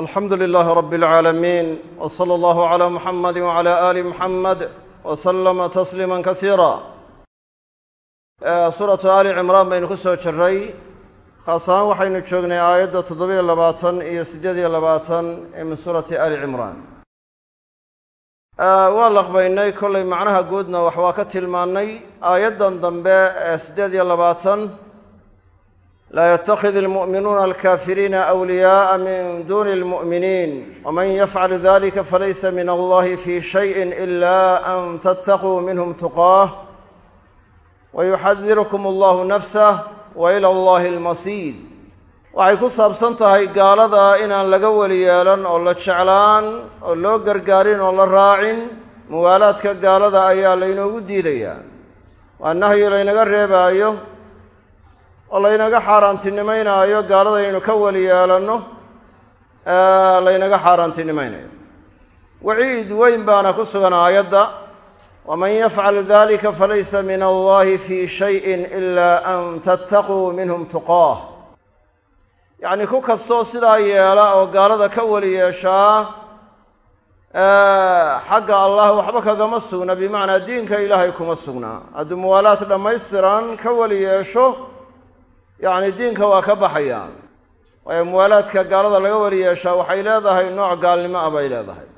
alxamdu lilaahi rabi اlcaalamiin w sala allahu calaa muxamadi wcala aali muxamed w salama tasliima kasiira suuratu aali cimraan baynu ku soo jiray khaas ahaan waxaynu joognay aayadda toddobiyo labaatan iyo siddeed iyo labaatan ee min suurati aali cimraan waa laqbaynay kollay macnaha guudna wax waa ka tilmaannay aayaddan dambe ee siddeed iyo labaatan laa yatakid almu'minuuna alkaafiriina awliyaaءa min duni اlmu'miniin wman yafcal dalika falaysa min allahi fi shayin ila an tattaquu minhm tuqaah wayuxadirukum allahu nafsah wa ila allahi almasiid waxay ku saabsan tahay gaalada inaan laga weli yeelan oo la jeclaan oo loo gargaarin oo la raacin muwaalaadka gaalada ayaa laynoogu diidayaa. Waa nahyi laynaga reebaayo oo laynaga xaaraantinimaynaayo gaalada aynu ka weli yeelanno laynaga xaaraantinimaynayo waciid weyn baana ku sugan aayadda waman yafcal dalika falaysa min allahi fi shayin ila an tattaquu minhum tuqaah. Yacni ku kastoo sidaa yeela oo gaalada ka weli yeeshaa xagga allah waxba kagama sugna bimacnaa diinka ilaahay kuma sugnaa hadduu muwaalaad dhammaystiran ka weli yeesho yacni diinka waa ka baxayaan waayo muwaalaadka gaalada laga weli yeeshaa waxay leedahay nooc gaalnimo ah bay leedahay.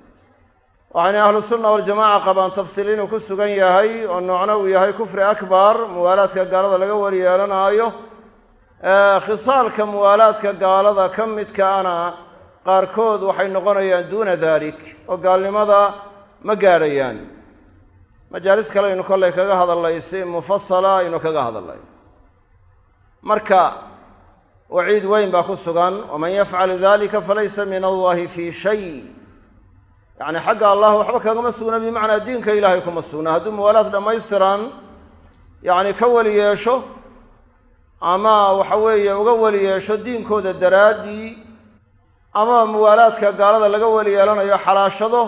Waxayna ahlusunna waljamaca qabaan tafsiil inuu ku sugan yahay oo noocna uu yahay kufri akbar muwaalaadka gaalada laga weli yeelanaayo khisaalka muwaalaadka gaalada ka midkaana qaarkood waxay noqonayaan duuna dalik oo gaalnimada ma gaadhayaan. Majaalis kale aynu kollay kaga hadalnay si mufasala aynu kaga hadalnay marka waciid weyn baa ku sugan waman yafcal dalika falaysa min allahi fi shay. Yacni xagga allah waxba kagama sugna bimacnaa diinka ilaahay kuma sugna. Hadduu muwaalaad dhammaystiran yacni ka weli yeesho ama waxa weeye uga weli yeesho diinkooda daraaddii ama muwaalaadka gaalada laga weli yeelanayo xalaashado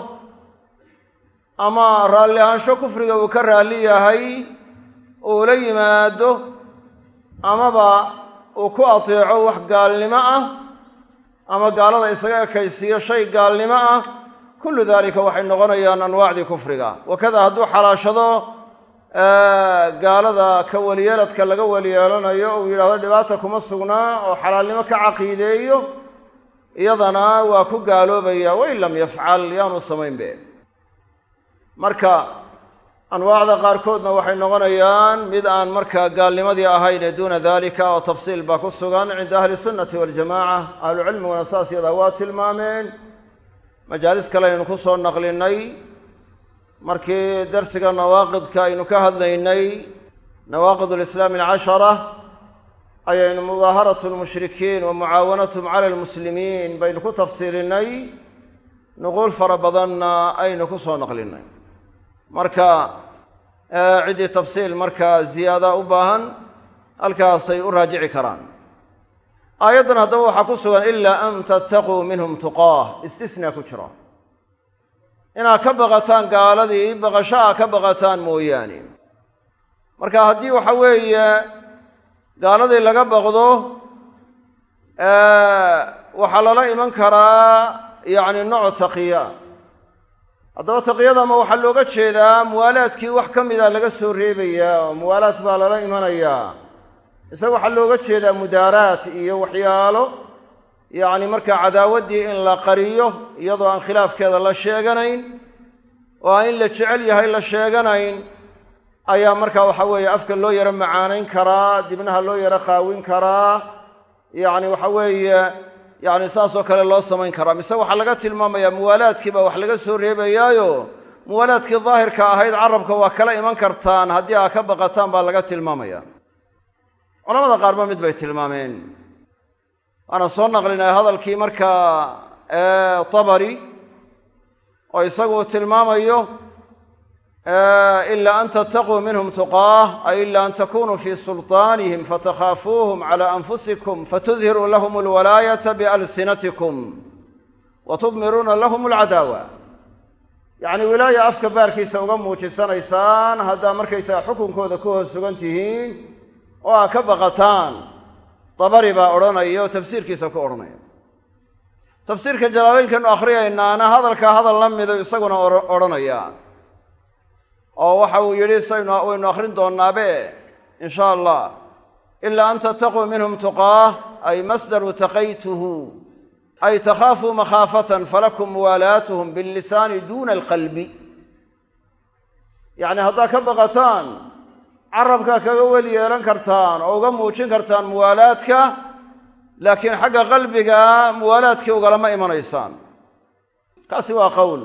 ama raalli ahaansho kufriga uu ka raalli yahay uu la yimaado amaba uu ku ateeco wax gaalnimo ah ama gaalada isaga ekaysiiyo shay gaalnimo ah kullu dalika waxay noqonayaan anwaacdii kufriga. Wakada hadduu xalaashado gaalada ka weliyeeladka laga weli yeelanayo uu yidhahdo dhibaata kuma sugnaa oo xalaalnimo ka caqiideeyo iyadana waa ku gaaloobaya wain lam yafcal yaanu samayn be marka anwaacda qaarkoodna waxay noqonayaan mid aan markaa gaalnimadii ahayn ee duuna dalika oo tafsiil baa ku sugan cinda ahli sunnati waljamaca ahlucilmiguna saas yadaa waa tilmaameen. Majaalis kale aynu ku soo naqlinay markii darsiga nawaaqidka aynu ka hadlaynay nawaaqid alislaami alcashara ayaynu mudaaharatu lmushrikiin wa mucaawanatum cala almuslimiin baynu ku tafsiilinay nuquul fara badanna aynu ku soo naqlinay marka ciddii tafsiil markaa ziyaada u baahan halkaasay u raajici karaan. Aayaddan haddaba waxaa ku sugan ilaa an tattaquu minhum tuqaah. Istisnaa ku jiro. Inaad ka baqataan gaaladii baqasho aa ka baqataan mooyaane. Marka haddii waxa weeye gaaladii laga baqdo waxaa lala iman karaa yacni nooc taqiya haddaba taqiyadama waxaa looga jeedaa muwaalaadkii wax ka mida laga soo reebayaa oo muwaalaad baa lala imanayaa isaga waxaa looga jeedaa mudaaraat iyo waxyaalo yacni markaa cadaawaddii in la qariyo iyadoo aan khilaafkeeda la sheeganayn oo aan in la jecel yahay la sheeganayn ayaa markaa waxa weeye afka loo yaro macaanayn karaa dibnaha loo yaro qaawin karaa. Yacni waxa weeye yacni saasoo kale loo samayn karaa. Mise waxaa laga tilmaamayaa muwaalaadkii baa wax laga soo reebayaayo? Muwaalaadkii daahirka ahayd carabka waa kala iman kartaan. Haddii aa ka baqataan baa laga tilmaamaya culamada qaarba mid bay tilmaameen. Waana soo naqlinay hadalkii markaa tabari oo isagu tilmaamayo ila an tattaquu minhum tuqaah ay ila an takunuu fii sulطaanihim fatakhaafuuhum calى anfusikum fatudhiruu lahum alwalaayata bialsinatikum wa tudmiruuna lahum alcadaawa yacni wilaaya afka baarkiisa uga muujisanaysaan haddaa markaysaga xukunkooda ku hoos sugan tihiin oo aa ka baqataan dabari baa odhanaya oo tafsiirkiisa ku odhanaya tafsiirka jalaalaynkanu akhriyaynaana hadalkaa hadal la mido isaguna odhanaya oo waxa uu yidhi saynu waynu akhrin doonnaabe in sha allah ilaa an tattaquu minhum tuqaah ay masdaru taqaytuhu ay takhaafuu makhaafatan falakum muwaalaatuhum billisaani duuna alqalbi. Yacni haddaad ka baqataan carabkaa kaga weli yeelan kartaan oo uga muujin kartaan muwaalaadka laakiin xagga qalbiga muwaalaadkii ugalama imanaysaan. Kaasi waa qowl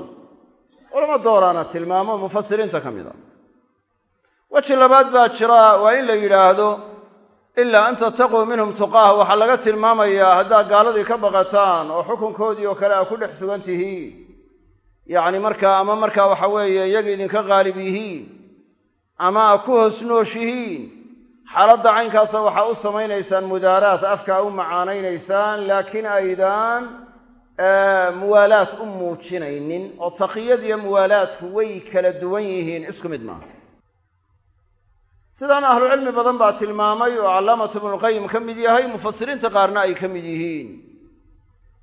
culamo dooraana tilmaamo mufasiriinta ka mid a weji labaad baa jira waa in la yidhaahdo ilaa an tattaquu minhum tuqaah waxaa laga tilmaamayaa haddaad gaaladii ka baqataan oo xukunkoodii oo kale aa ku dhex sugan tihiin yacni markaa ama markaa waxa weeye iyaga idinka qaalib yihiin ama aa ku hoos nooshihiin xaaladda caynkaasa waxaa u samaynaysaan mudaaraat afkaa u macaanaynaysaan laakiin aydaan muwaalaad u muujinaynin oo taqiyad iyo muwaalaadku way kala duwan yihiin isku mid maaha. Sidaana ahlucilmi badan baa tilmaamay oo callaamatu ibnulqayim ka mid yahay mufasiriinta qaarna ay ka mid yihiin.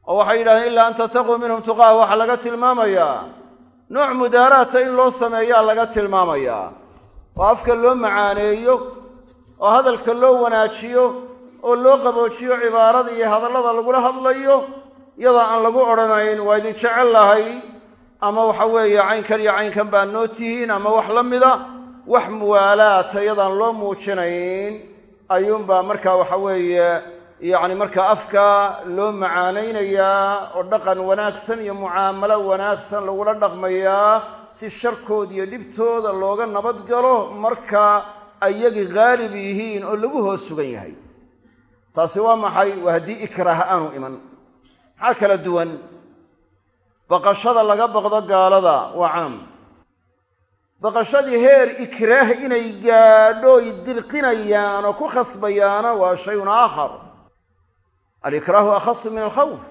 Oo waxay yidhahdeen ilaa an tattaquu minhum tuqaah waxaa laga tilmaamayaa. Nooc mudaaraata in loo sameeyaa laga tilmaamayaa. Oo afka loo macaaneeyo oo hadalka loo wanaajiyo oo loo qaboojiyo cibaarada iyo hadallada lagula hadlayo iyadoo aan lagu odhanayn waa idin jecel lahay. Ama waxa weeye caynkan iyo caynkan baa noo tihiin ama wax la mida wax muwaalaata iyadaan loo muujinayn ayuunbaa markaa waxa weeye yacni markaa afka loo macaanaynayaa oo dhaqan wanaagsan iyo mucaamalo wanaagsan lagula dhaqmayaa si sharkooda iyo dhibtooda looga nabad galo marka ayagii haalib yihiin oo lagu hoos sugan yahay. Taasi waa maxay? Waa haddii ikraah aanu iman maxaa kala duwan? Baqashada laga baqdo gaalada waa caam. Baqashadii heer ikraah inay gaadho y dirqinayaan oo ku khasbayaana waa shayun aakhar. Alikraahu akhasu min alkhawf.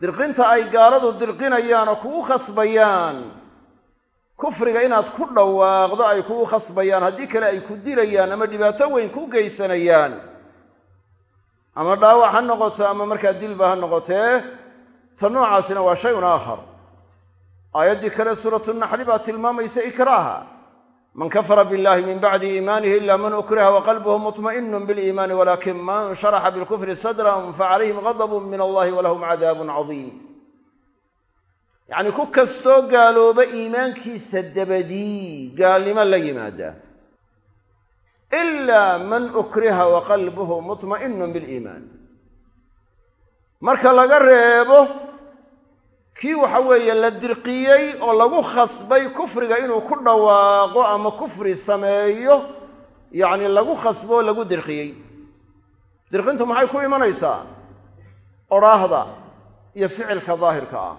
Dirqinta ay gaaladu dirqinayaan oo kugu khasbayaan. Kufriga inaad ku dhawaaqdo ay kugu khasbayaan. Haddii kale ay ku dilayaan ama dhibaato weyn ku geysanayaan ama dhaawac ha noqoto ama markaa dilba ha noqotee ta noocaasina waa shayun aakhar. Aayaddii kale suuratu naxli baa tilmaamaysa ikraaha. Man kafara billahi min bacdi iimaanihi ila man ukriha waqalbuhu muطma'inu biliimaani walakin man sharaxa bilkufri sadran facalayhim gadbu min allahi walahum cadaabun cadiim yacni ku kastoo gaalooba iimaankiisa dabadii gaalnimo la yimaada ilaa man ukriha waqalbuhu muطma'inu biliimaan marka laga reebo kii waxa weeye la dirqiyey oo lagu khasbay kufriga inuu ku dhawaaqo ama kufri sameeyo yacni lagu khasbo o lagu dirqiyey dirqintu maxay ku imanaysaa odhaahda iyo ficilka daahirka ah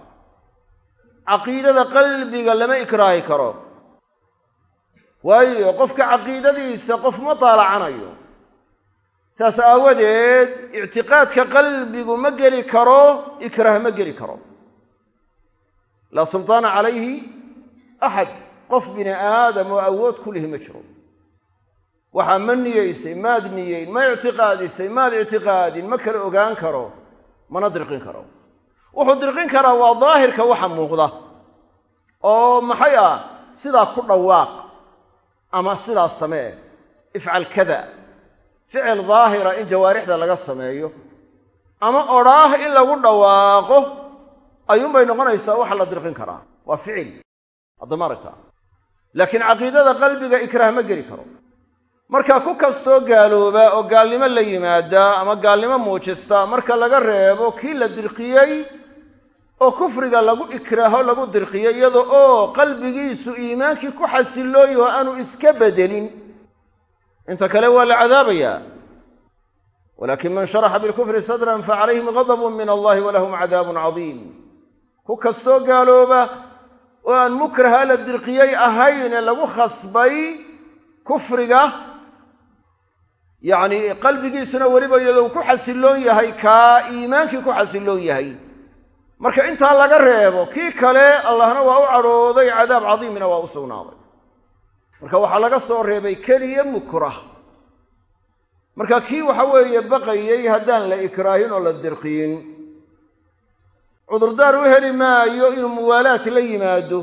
caqiidada qalbiga lama ikraahi karo waayo qofka caqiidadiisa qof ma daalacanayo saas aawadeed ictiqaadka qalbigu ma geli karo ikraah ma geli karo. Laa sultaana calayhi axad qof bini aadam oo awood ku lihi ma jiro. Waxaa ma niyeysay maad niyeyn ma ictiqaadisay maad ictiqaadin ma kala ogaan karo mana dirqin karo. Wuxuu dirqin karaa waa daahirka waxa muuqda. Oo maxay ah sidaa ku dhawaaq ama sidaa samee ifcal kada ficil daahira in jawaarixda laga sameeyo ama odhaah in lagu dhawaaqo ayuunbay noqonaysaa waxa la dirqin karaa. Waa ficil. Haddama aragtaa. Laakiin caqiidada qalbiga ikraah ma geli karo. Marka ku kastoo gaalooba oo gaalnimo la yimaada ama gaalnimo muujista marka laga reebo kii la dirqiyey oo kufriga lagu ikraaho lagu dirqiyey iyada oo qalbigiisu iimaankii ku xasilooyaho aanu iska bedelin. Inta kale waa la cadaabayaa walakin man sharaxa bilkufri sadran facalayhim gadabun min allahi walahum cadaabun cadiim. Ku kastoo gaalooba oo aan mukraha la dirqiyey ahayne lagu khasbay kufriga yacni qalbigiisuna weliba iyadoo ku xasiloon yahay kaa iimaankii ku xasiloon yahay marka intaa laga reebo kii kale allahna waa u cadhooday cadaab cadiimina waa u sugnaaday. Marka waxaa laga soo reebay keliya mukrah. Marka kii waxa weeye baqayey haddaan la ikraahin oo la dirqiyin cudurdaar u heli maayo inuu muwaalaat la yimaado.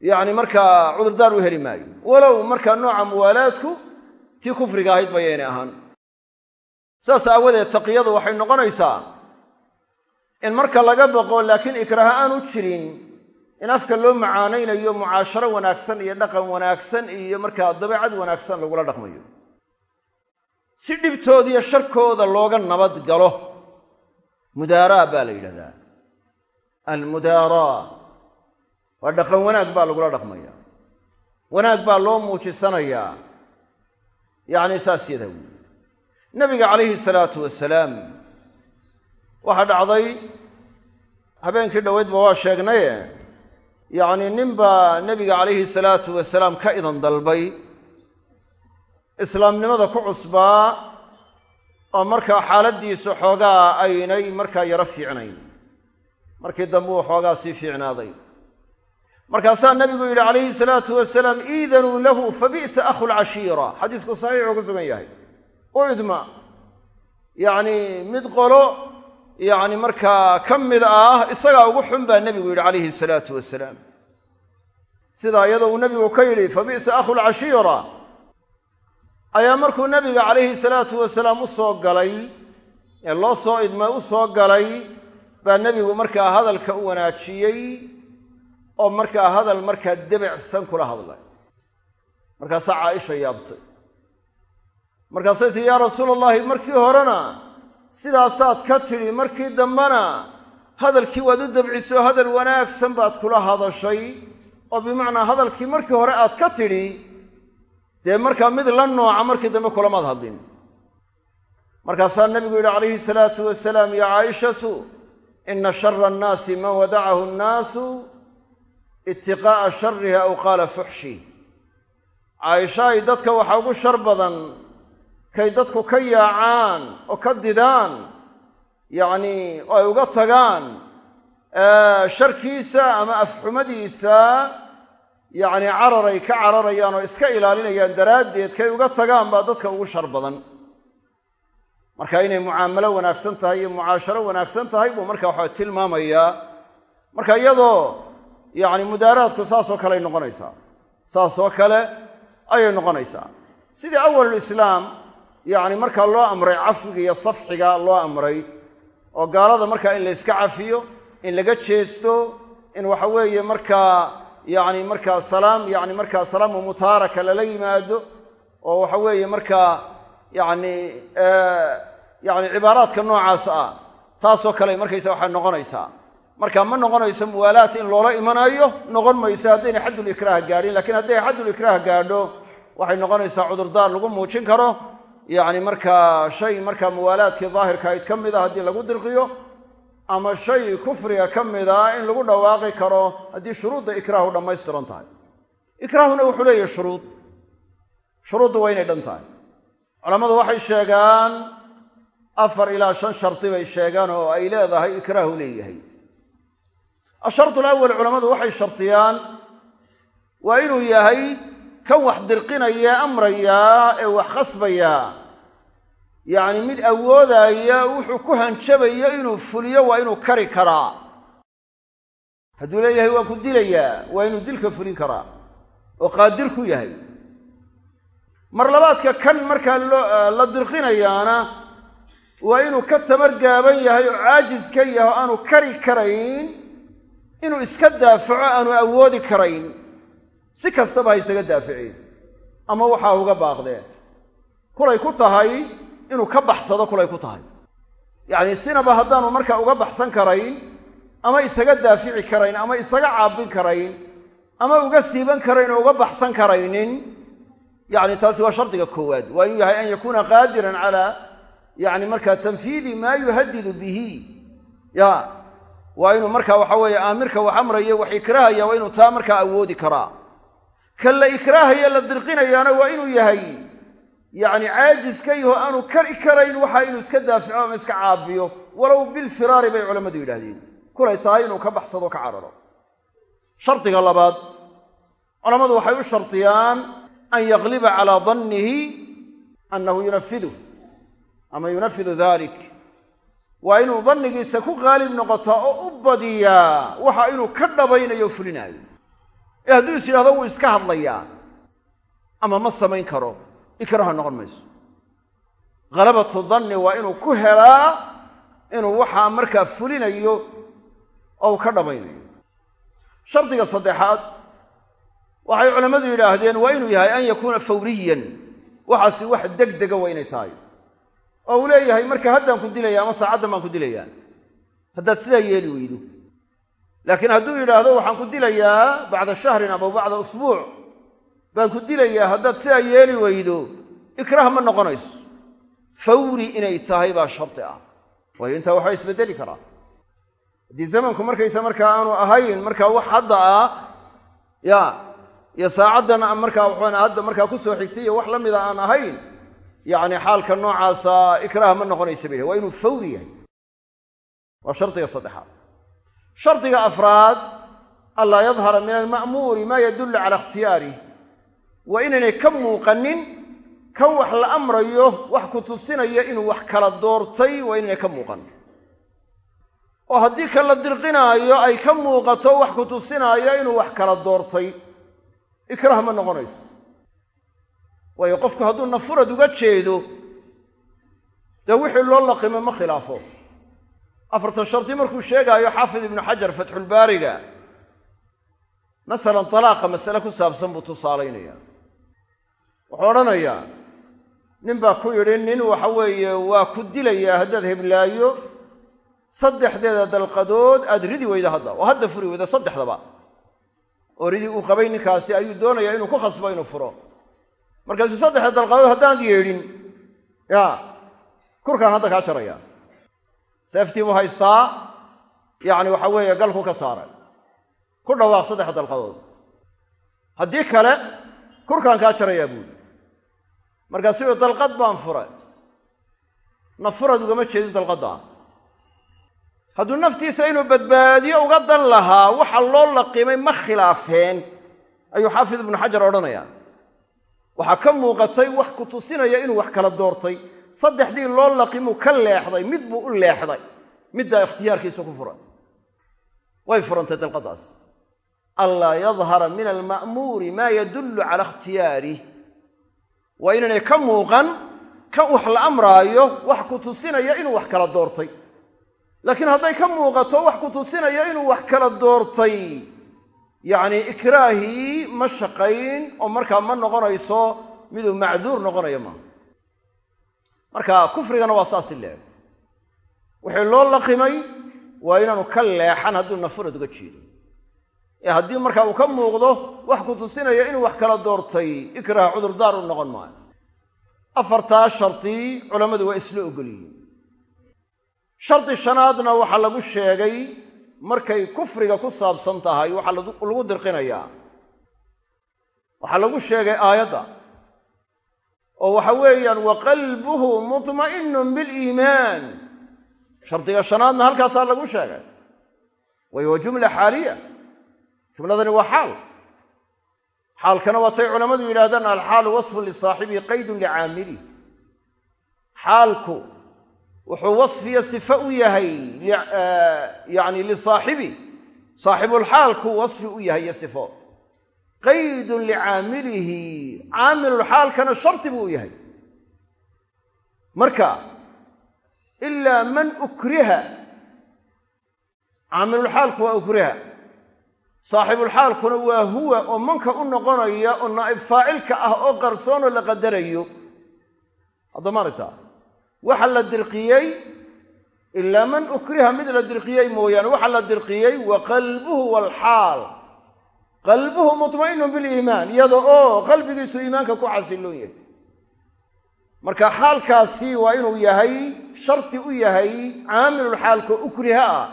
Yacni markaa cudurdaar u heli maayo. Walow markaa nooca muwaalaadku tii kufriga ahayd bayaynay ahaan. Saas aawadeed taqiyadu waxay noqonaysaa in marka laga baqo laakiin ikraaha aanu jirin in afka loo macaanaynayo mucaasharo wanaagsan iyo dhaqan wanaagsan iyo markaa dabeecad wanaagsan lagula dhaqmayo. Si dhibtooda iyo sharkooda looga nabad galo mudaaraa baa la yidhahdaa. Almudaaraa waa dhaqan wanaag baa lagula dhaqmaya. Wanaag baa loo muujisanayaa. Yacni saas yada wey nabiga calayhi salaatu wasalaam waxaa dhacday habeenkii dhoweydba waa sheegnaye yacni nin baa nebiga calayhi salaatu wasalaam ka idan dalbay. Islaamnimada ku cusbaa oo markaa xaaladdiisu xoogaa aynay markaa yaro fiicnayn. Markii dambe uu xoogaa sii fiicnaaday. Markaasaa nebigu yidhi calayhi salaatu wasalaam iidanuu lahu fa bi'sa akhu lcashiira xadiisku saxiixuu ku sugan yahay. U idma. Yacni mid qolo yacni markaa ka mid ah isagaa ugu xun baa nebigu yidhi calayhi salaatu wasalaam. Sidaa iyadoo uu nebigu ka yidhi fa bi'sa akhu lcashiira ayaa markuu nebiga calayhi salaatu wasalaam u soo galay ee loo soo idmay u soo galay baa nebigu markaa hadalka u wanaajiyey oo markaa hadal markaa debecsan kula hadlay. Markaasaa caaisha yaabtay. Markaasay tii yaa rasuula allahi markii horena sidaasaad ka tidhi markii dambena hadalkii waad u debciso hadal wanaagsan baad kula hadashay. Oo bimacnaa hadalkii markii hore aad ka tidhi dee markaa mid la nooca markii dambe kulamaad hadlin markaasaa nebigu yidhi calayhi salaatu wasalaam ya caaishatu ina shara annaasi man wadacahu annaasu itiqaa'a shariha aw qaala fuxshi. Caaishaay dadka waxaa ugu shar badan kay dadku ka yaacaan oo ka didaan yacni oo ay uga tagaan sharkiisa ama afxumadiisa yacni cararay ka cararayaan oo iska ilaalinayaan daraaddeed kay uga tagaan baa dadka ugu shar badan. Marka inay mucaamalo wanaagsan tahay iyo mucaasharo wanaagsan tahay buu marka waxa tilmaamayaa. Marka iyadoo yacni mudaaraadku saasoo kale ay noqonaysaa saasoo kale ayay noqonaysaa. Sidii awalulislaam yacni markaa loo amray cafwiga iyo safxiga loo amray oo gaalada markaa in la yska cafiyo in laga jeesto in waxa weeye markaa yacni markaa salaam yacni markaa salaamu mutaaraka lala yimaado oo waxa weeye markaa yacni yacni cibaaraadka noocaas ah taasoo kale markaysa waxay noqonaysaa. Marka ma noqonayso muwaalaat in loola imanayo noqon mayso haddayna xaddulikraah gaadhin lakiin hadday xaddulikraah gaadho waxay noqonaysaa cudurdaar lagu muujin karo yacni markaa shay markaa muwaalaadkii daahirka ayd ka mid a haddii lagu dirqiyo ama shay kufriga ka mid a in lagu dhawaaqi karo haddii shuruudda ikraahu dhammaystiran tahay. Ikraahuna wuxuu leeyahay shuruud. Shuruudda waa inay dhan tahay. Culammadu waxay sheegaan afar ilaa shan shardi bay sheegaan oo ay leedahay ikraahu leeyahay. Ashardu alawal culammadu waxay shardiyaan waa inuu yahay kan wax dirqinaya amrayaa ee wax khasbayaa yacni mid awoodaya wuxuu ku hanjabayo inuu fuliyo waa inuu kari karaa. Hadduu leeyahay waa ku dilayaa waa inuu dilka fulin karaa oo qaadir ku yahay. Mar labaadka kan markaa loo la dirqinayaana waa inuu ka tamar gaaban yahay oo caajis ka yahay oo aanu kari karayn inuu iska daafaco aanu awoodi karayn si kastaba ha isaga daaficeen ama waxaa uga baaqdeen kulay ku tahay inuu ka baxsado kulay ku tahay. Yacni sinaba haddaanu markaa uga baxsan karayn ama isaga daafici karayn ama isaga caabin karayn ama uga siiban karayn oo uga baxsan karaynin yacni taasi waa shardiga koowaad. Waa inuu yahay an yakuuna qaadiran calaa yacni markaa tanfiidi maa yuhadidu bihi. Ya waa inuu markaa waxa weeye aamirka wax amraya wax ikraahaya waa inuu taa markaa awoodi karaa kan la ikraahaya la dirqinayaana waa inuu yahay yacni caajis ka yaho aanu kari karayn waxa inuu iska daafico ama iska caabiyo. Walow bilfiraari bay culammadu yidhaahdeen. Kulay tahay inuu ka baxsado ka cararo. Shardiga labaad culammadu waxay u shardiyaan an yagliba calaa dannihi annahu yunafidu ama yunafidu dalik waa inuu dannigiisa ku qaalib noqotaa oo u badiyaa waxa inuu ka dhabaynayo fulinaayo ee hadduu is yidhahdo wuu iska hadlayaa ama ma samayn karo ikraha noqon mayso. Halabatu danni waa inuu ku helaa inuu waxaa markaa fulinayo oo uu ka dhabaynayo shardiga saddexaad waxay culammadu yidhaahdeen waa inuu yahay an yakuuna fawriyan. Waxaasi wax deg dega waa inay tahay. Oo uu leeyahay marka haddaan ku dilaya ama saacaddan baan ku dilayaa. Haddaad sidaa yeeli weydo laakiin hadduu yidhaahdo waxaan ku dilayaa bacda shahrin ama bacda usbuuc. Baan ku dilayaa haddaad sidaa yeeli weydo ikraah ma noqonayso. Fawri inay tahay baa shardi ah. Waayo intaa waxaa isbedeli karaa haddii zamanku markaysa markaa aanu ahayn markaa wax hadda ah ya iyo saacaddan markaa waxaan hadda markaa ku soo xigtay iyo wax la mida aan ahayn yacni xaalka noocaasa ikraah ma noqonaysa bay waa inuu fawri yahay. Waa shardiga saddexaad shardiga afraad anlaa yadhara min alma'muuri maa yadullu cala ikhtiyaarih waa inaynay ka muuqanin kan wax la amrayo wax ku tusinaya inuu wax kala doortay waa inaynay ka muuqan oo haddii ka la dirqinaayo ay ka muuqato wax ku tusinaayo inuu wax kala doortay. Ikraah ma noqonayso. Waayo qofku hadduu nafurad uga jeedo dee wixii loo laqimo ma khilaafo afartan shardi markuu sheegaayo xaafid ibnu xajar fatxulbaariga masalan talaaqa masale ku saabsan buu tusaalaynaya. Wuxuu odhanayaa nin baa ku yidhi nin waxa weeye waa ku dilayaa haddaad heblaayo saddexdeeda dalqadood aad ridi weyda hadda oo hadda furi weyda saddexdaba. Oo ridii uu qabay ninkaasi ayuu doonayaa inuu ku khasbo inuu furo. Markaasuu saddexda dalqadood haddaanad yeedhin ya kurkaan hadda kaa jaraya seeftii buu haystaa yacni waxa weeye galku ka saaray. Ku dhawaaq saddexda dalqadood. Haddii kale kurkaan kaa jarayaa buuli markaasuu yihi dalqad baan furay. Nafurad ugama jeedin dalqadda. Hadduu naftiisa inuu badbaadiyo uga dan lahaa waxa loo laqimay ma khilaafeen ayuu xaafid ibnu xajar odhanayaa. Waxaa ka muuqatay wax ku tusinaya inuu wax kala doortay saddexdii loo laqimuu ka leexday mid buu u leexday middaa ikhtiyaarkiisa ku furan. Way furantay dalqadaas anlaa yadhara min alma'muuri maa yadullu cala ikhtiyaarih waa inaynay ka muuqan kan wax la amraayo wax ku tusinaya inuu wax kala doortay. Laakiin hadday ka muuqato wax ku tusinaya inuu wax kala doortay. Yacni ikraahii ma shaqayn oo markaa ma noqonayso miduu macduur noqonayo maaha marka kufrigana waa saasi leeg wixii loo laqimay waa inaanu ka leexan hadduu nafurad uga jeedo ee haddii markaa uu ka muuqdo wax ku tusinaya inuu wax kala doortay ikraah cudurdaar u noqon maayo. Afartaa shardi culammadu waa isla ogolyihiin shardi shanaadna waxaa lagu sheegay markay kufriga ku saabsan tahay waxaa lagu dirqinayaa. Waxaa lagu sheegay aayadda oo waxa weeyaan wa qalbuhu mutma'inun biliimaan shardiga shanaadna halkaasaa lagu sheegay. Way waa jumla xaaliya. Jumladani waa xaal. Xaalkana waatay culammadu yidhahdaan alxaalu wasfun lisaaxibihi qaydun licaamilih xaalku wuxuu wasfiyo sifo u yahay yani lisaaxibi. Saaxibulxaalku wasfi u yahay iyo qaydun licaamilihi caamilulxaalkana shardi buu yahay. Marka ilaa man ukriha caamilulxaalku waa ukriha. Saaxibulxaalkuna waa huwa oo manka u noqonaya oo naa'ib faacilka ah oo qarsoonoo la qadarayo. Haddama aragtaa waxa la dirqiyey ilaa man ukriha mid la dirqiyey mooyaane waxa la dirqiyey wa qalbuhu waalxaal qalbuhu mutma'inun biliimaan iyada oo qalbigiisu iimaanka ku xasiloon yahay. Marka xaalkaasi waa inuu yahay shardi u yahay caamilulxaalka ukriha. Ah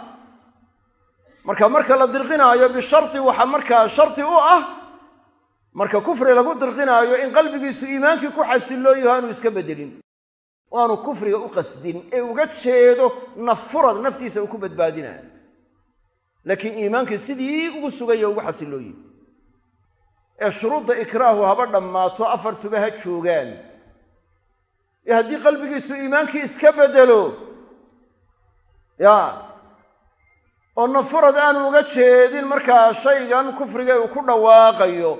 marka marka la dirqinaayo bishardi waxa markaa shardi u ah marka kufri lagu dirqinaayo in qalbigiisu iimaankii ku xasiloon yaho aanu iska bedelin. O aanu kufriga u qasdin ee uga jeedo nafurad naftiisa uu ku badbaadinayo laakiin iimaankii sidii ugu sugaya ugu xasilooyi ee shuruudda ikraahu haba dhammaato afartuba ha joogaan. Ee haddii qalbigiisu iimaankii iska bedelo ya oo nafurad aanu uga jeedin markaa shaygan kufriga uu ku dhawaaqayo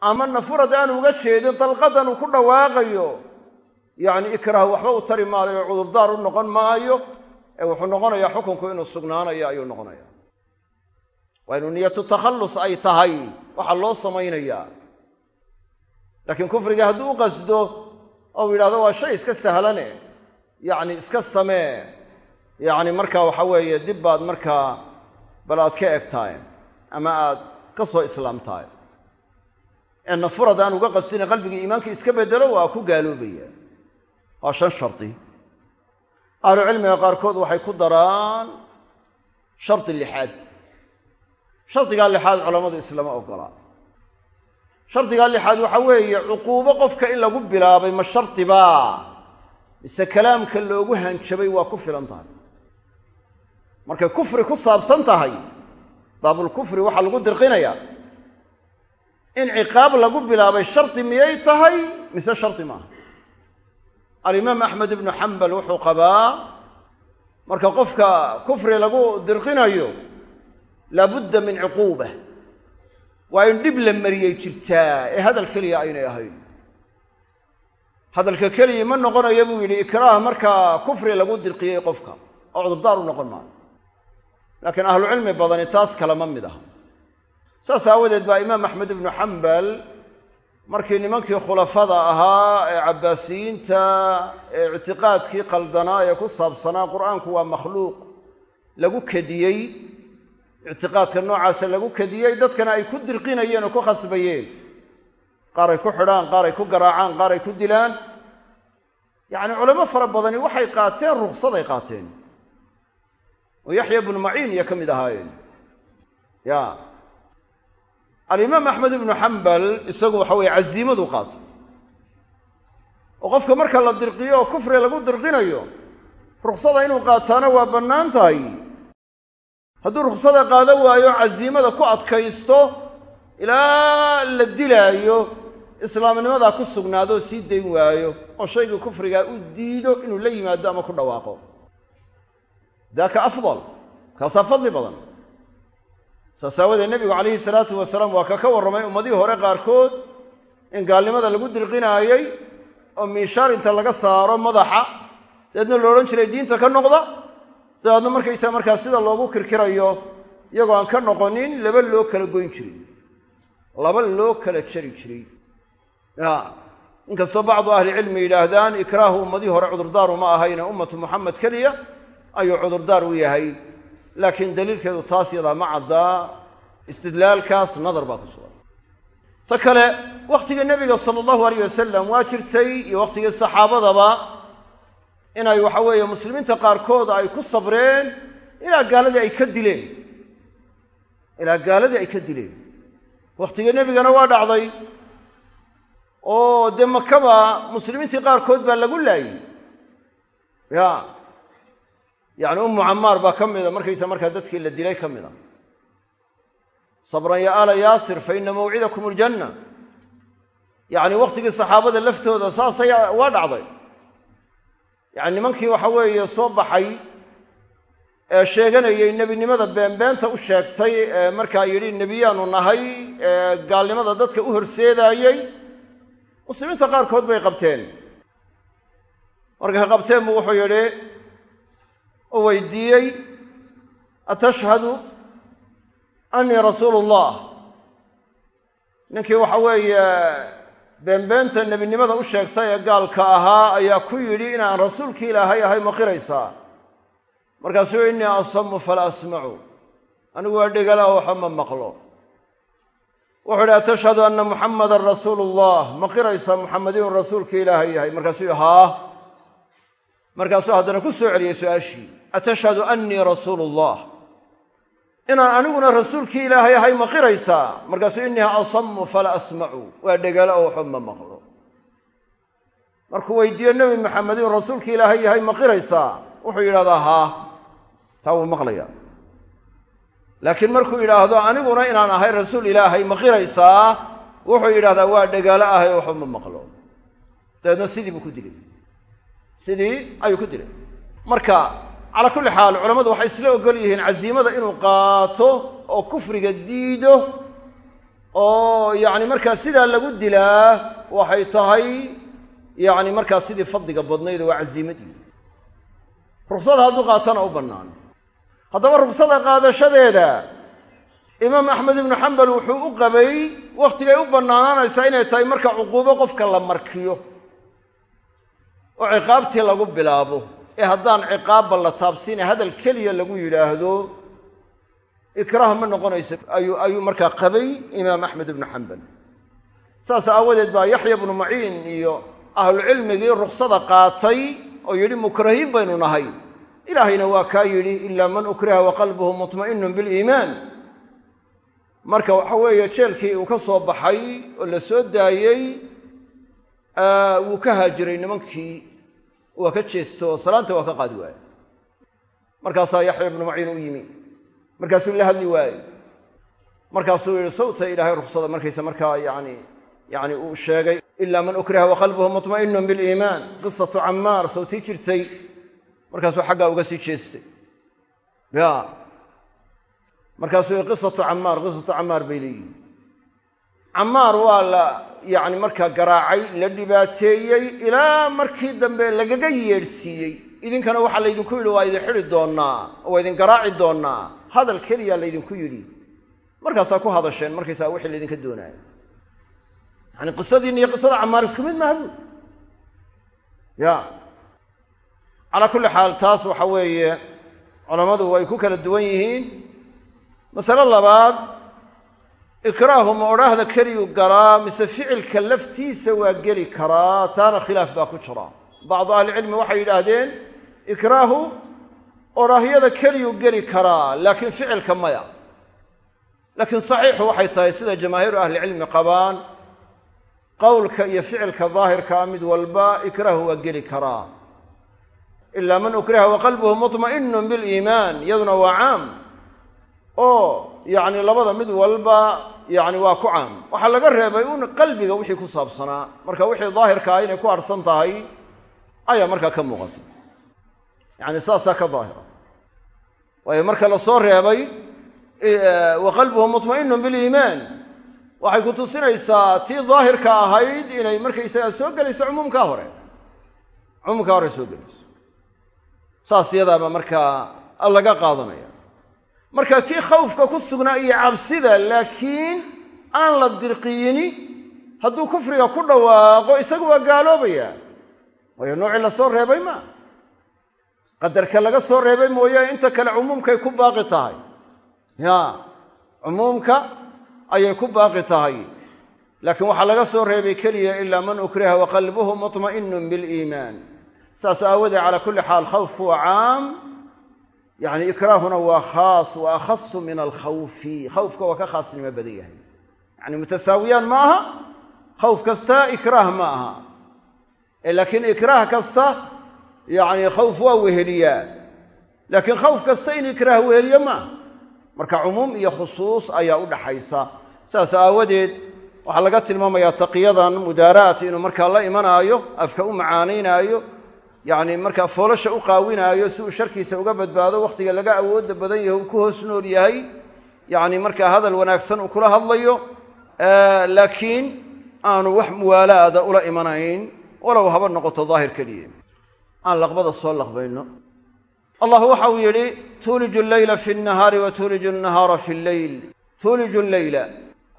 ama nafurad aanu uga jeedin dalqadan uu ku dhawaaqayo yacni ikraah waxba u tari maayo oo cudurdaar u noqon maayo ee wuxuu noqonayaa xukunku inuu sugnaanayo ayuu noqonaya waa inuu niyatu takhallus ay tahay waxaa loo samaynayaa. Laakiin kufriga hadduu u qasdo ou yidhahdo waa shay iska sahlane yacni iska samee yacni markaa waxa weeye dib baad markaa bal aad ka eg tahay ama aad ka soo islaamtahay ee nafurad aan uga qasdina qalbigii iimaanka iska bedelo waa ku gaaloobaya waa shan shardi ahlucilmiga qaarkood waxay ku daraan shardi lixaad. Shardigaa lixaad culammadu islama ogola shardigaa lixaad waxa weeye cuquubo qofka in lagu bilaabay ma shardibaa mise kalaamka loogu hanjabay waa ku filan tahay. Markay kufri ku saabsan tahay baabulkufri waxaa lagu dirqinayaa in ciqaab lagu bilaabay shardi miyay tahay mise shardi maaha alimaam axmed ibnu xambal wuxuu qabaa marka qofka kufri lagu dirqinayo laabudda min cuquuba waa in dhib la mariyey jirtaa ee hadal keliya aynay ahayn. Hadalka keliya ma noqonayo buu yidhi ikraah markaa kufri lagu dirqiyey qofka. Oo cudurdaar u noqon maayo. Laakiin ahlucilmi badani taas kalema mid aha. Saas aawadeed baa imaam axmed ibnu xambal markii nimankii khulafada ahaa ee cabbaasiyiinta ee ictiqaadkii qaldanaa ee ku saabsanaa qur'aanku waa makhluuq. Lagu kediyey ictiqaadka noocaasa lagu kediyey dadkana ay ku dirqinayeen oo ku khasbayeen. Qaar ay ku xidhaan qaar ay ku garaacaan qaar ay ku dilaan. Yacni culamo fara badani waxay qaateen ruksaday qaateen. Oo yaxya ibnu maciin iyo ka mid ahaayeen. Ya alimaam axmed ibnu xambal isagu waxa weye casiimadu qaato oo qofka marka la dirqiyo oo kufri lagu dirqinayo ruksada inuu qaataana waa bannaan tahay. Hadduu ruksada qaadan waayo casiimada ku adkaysto ilaa la dilaayo islaamnimadaa ku sugnaadoo sii dayn waayo oo shaygii kufrigaa u diido inuu la yimaado ama ku dhawaaqo. Daaka afdal kaasaa fadli badan saas aawadeed nebigu calayhi salaatu wasalaam waa ka ka warramay ummadihii hore qaarkood in gaalnimada lagu dirqinaayey oo miishaar inta laga saaro madaxa. Dabeedna lo odhan jiray diinta ka noqda? Dabeedna markaysaa markaa sida loogu kirkirayo iyagoo aan ka noqonin laba loo kala goyn jiray. Laba loo kala jari jiray. Inkastoo bacdu ahlicilmi yidhaahdaan ikraahu ummadihii hore cudurdaaru ma ahayne ummatu muxamed keliya ayuu cudurdaar u yahay laakiin daliilkeedu taas yadaa ma caddaa istidlaalkaas nadar baa ku sugan. Ta kale wakhtigii nebiga sala allahu alayh wasalam waa jirtay iyo wakhtigii saxaabadaba inay waxa weeye muslimiinta qaarkood ay ku sabreen ilaa gaaladii ay ka dileen. Ilaa gaaladii ay ka dileen. Wakhtigii nebigana waa dhacday. Oo dee makaba muslimiintii qaarkood baa lagu laayey ya yacni ummu camaar baa ka mida markaysa markaa dadkii la dilay ka mid a sabran ya aala yaasir fa ina mawcidakum aljanna. Yacni wakhtigii saxaabada laftooda saasay waa dhacday. Yacni nimankii waxa weeye soo baxay ee sheeganayay nebinimada beenbeenta u sheegtay ee markaa yidhi nebiyaanu nahay ee gaalnimada dadka u horseedaayey muslimiinta qaarkood bay qabteen. Markay qabteen buu wuxuu yidhi weydiiyey atashhadu annii rasuulu ullah ninkii waxa weeye beenbeenta nebinimada u sheegtay ee gaalka ahaa ayaa ku yidhi inaan rasuulkii ilaahay ahay ma qiraysaa. Markaasuu innii asamu fala asmacu anigu waa dhegala waxa ma maqlo. Wuxuu idhi atashhadu anna muxammadan rasuulu ullah ma qiraysaa muxamed inuu rasuulkii ilaahay yahay? Markaasuu haa. Markaasuu haddana ku soo celiyey su'aashii atashhadu annii rasuulu ullah inaan aniguna rasuulkii ilaahay ahay ma qiraysaa? Markaasuu innii asamu fala asmacu waa dhegala oo waxba ma maqlo. Markuu weydiiyo nebi maxamed inuu rasuulkii ilaahay yahay ma qiraysaa? Wuxuu yidhahdaa haa taa wuu maqlaya laakiin markuu yidhaahdo aniguna inaan ahay rasuul ilaahay ma qiraysaa? Wuxuu yidhahdaa waa dhagaalo ahay oo waxba ma maqlo. Dabeedna sidii buu ku dilay. Sidii ayuu ku dilay. Marka calaa kulli xaal culammadu waxay isla ogol yihiin casiimada inuu qaato oo kufriga diido oo yacni markaa sidaa lagu dilaa waxay tahay yacni markaa sidii fadliga badnayd oo waa casiimadii ruksada hadduu qaatana u bannaan. Haddaba ruksada qaadashadeeda imaam axmed ibnu xambal wuxuu u qabay wakhtigay u bannaanaanaysaa inay tahay marka cuquubo qofka la markiyo oo ciqaabtii lagu bilaabo ee haddaan ciqaabba la taabsiina hadal keliya lagu yidhaahdo ikraah ma noqonayso ayuu markaa qabay imaam axmed ibnu xambal. Saas aawadeed baa yaxya bnu maciin iyo ahlucilmigii ruksada qaatay oo yidhi mukrahiin baynu nahay. Ilaahayna waa kaa yidhi ilaa man ukriha wa qalbuhu mutma'inun biliimaan marka waxa weeye jeelkii uu ka soo baxay oo la soo daayey wuu ka haajiray nimankii waa ka jeesto oo salaanta waa ka qaadi waaye. Markaasaa yaxya ibnu maciin u yimi. Markaasuu la hadli waayey markaasuu yihi sawta ilaahay ruksada markaysa markaa yani yani uu sheegay ilaa man ukriha wa qalbuhu mutma'inun biliimaan qisatu camaar sawtii jirtay. Markaasuu xaggaa uga sii jeestay. Ya markaasuu yihi qisatu camaar qisatu camaar bay leeyihiin camaar waa la yacni markaa garaacay la dhibaateeyey ilaa markii dambe lagaga yeedhsiiyey idinkana waxaa laydinku yidhi waa idin xidhi doonnaa oo waa idin garaaci doonnaa. Hadal keliyaa laydinku yidhi. Markaasaa ku hadasheen markaysaa wixii laydinka doonaayo yani qisadiinna iyo qisada camaar isku mid maaha buud ya. Calaa kulli xaal taas waxa weeye culammadu way ku kala duwan yihiin. Masale labaad ikraahu ma odhaahda keliyuu galaa mise ficilka laftiisa waa geli karaa taana khilaaf baa ku jira. Bacdu ahlicilmi waxay yidhaahdeen ikraahu odhaahyada keliyuu geli karaa laakiin ficilka maya. Laakiin saxiixu waxay tahay sida jamaahiiru ahlicilmi qabaan qowlka iyo ficilka daahirkaa mid walba ikraahu waa geli karaa. Ilaa man ukriha wa qalbuhu mutma'inun biliimaan iyaduna waa caam. Oo yacni labada mid walba yacni waa ku caam. Waxaa laga reebay un qalbiga wixii ku saabsanaa. Marka wixii daahirkaa inay ku harhsan tahay ayaa markaa ka muuqata. Yacni saasaa ka daahira. Waayo marka la soo reebay wa qalbuhu mutma'inun biliimaan waxay ku tusinaysaa tii daahirka ahayd inay markaysagaa soo gelayso cumuumkaa hore. Cumuumkaa hore soo gelayso. Saas iyadaaba markaa laga qaadanaya marka kii khawfka ku sugnaa iyo cabsida laakiin aan la dirqiyini hadduu kufriga ku dhawaaqo isagu waa gaaloobaya waayo noocii la soo reebay maa qadarka laga soo reebay mooye inta kale cumuumkay ku baaqi tahay. Ya cumuumka ayay ku baaqi tahay. Laakiin waxaa laga soo reebay keliya ilaa man ukriha wa qalbuhu mutma'inun biliimaan saas aawadee calaa kulli xaal khawfku waa caam yacni ikraahuna waa khaas wa akhasu min alkhawfi khawfka waa ka khaasnimo badan yahay yacni mutasaawiyaan ma aha khawf kasta ikraah ma aha laakiin ikraah kasta yacni khawf waa weheliyaa laakiin khawf kasta in ikraah weheliyo maaha marka cumuum iyo khusuus ayaa u dhaxaysa saas aawadeed waxaa laga tilmaamayaa taqiyadan mudaaraat inuu markaa la imanaayo afka u macaanaynaayo yacni markaa foolasha u qaawinaayo si uu sharkiisa uga badbaado wakhtiga laga awooda badan yahay uu ku hoos nool yahay yacni markaa hadal wanaagsan uu kula hadlayo laakiin aanu wax muwaalaada ula imanayn walow haba noqoto daahir keliya. Aan laqbada soo laqbayno. Allah waxa uu yidhi tuuliju alleyla fi nnahaari wa tuuliju annahaara fi lleyl tuuliju lleyla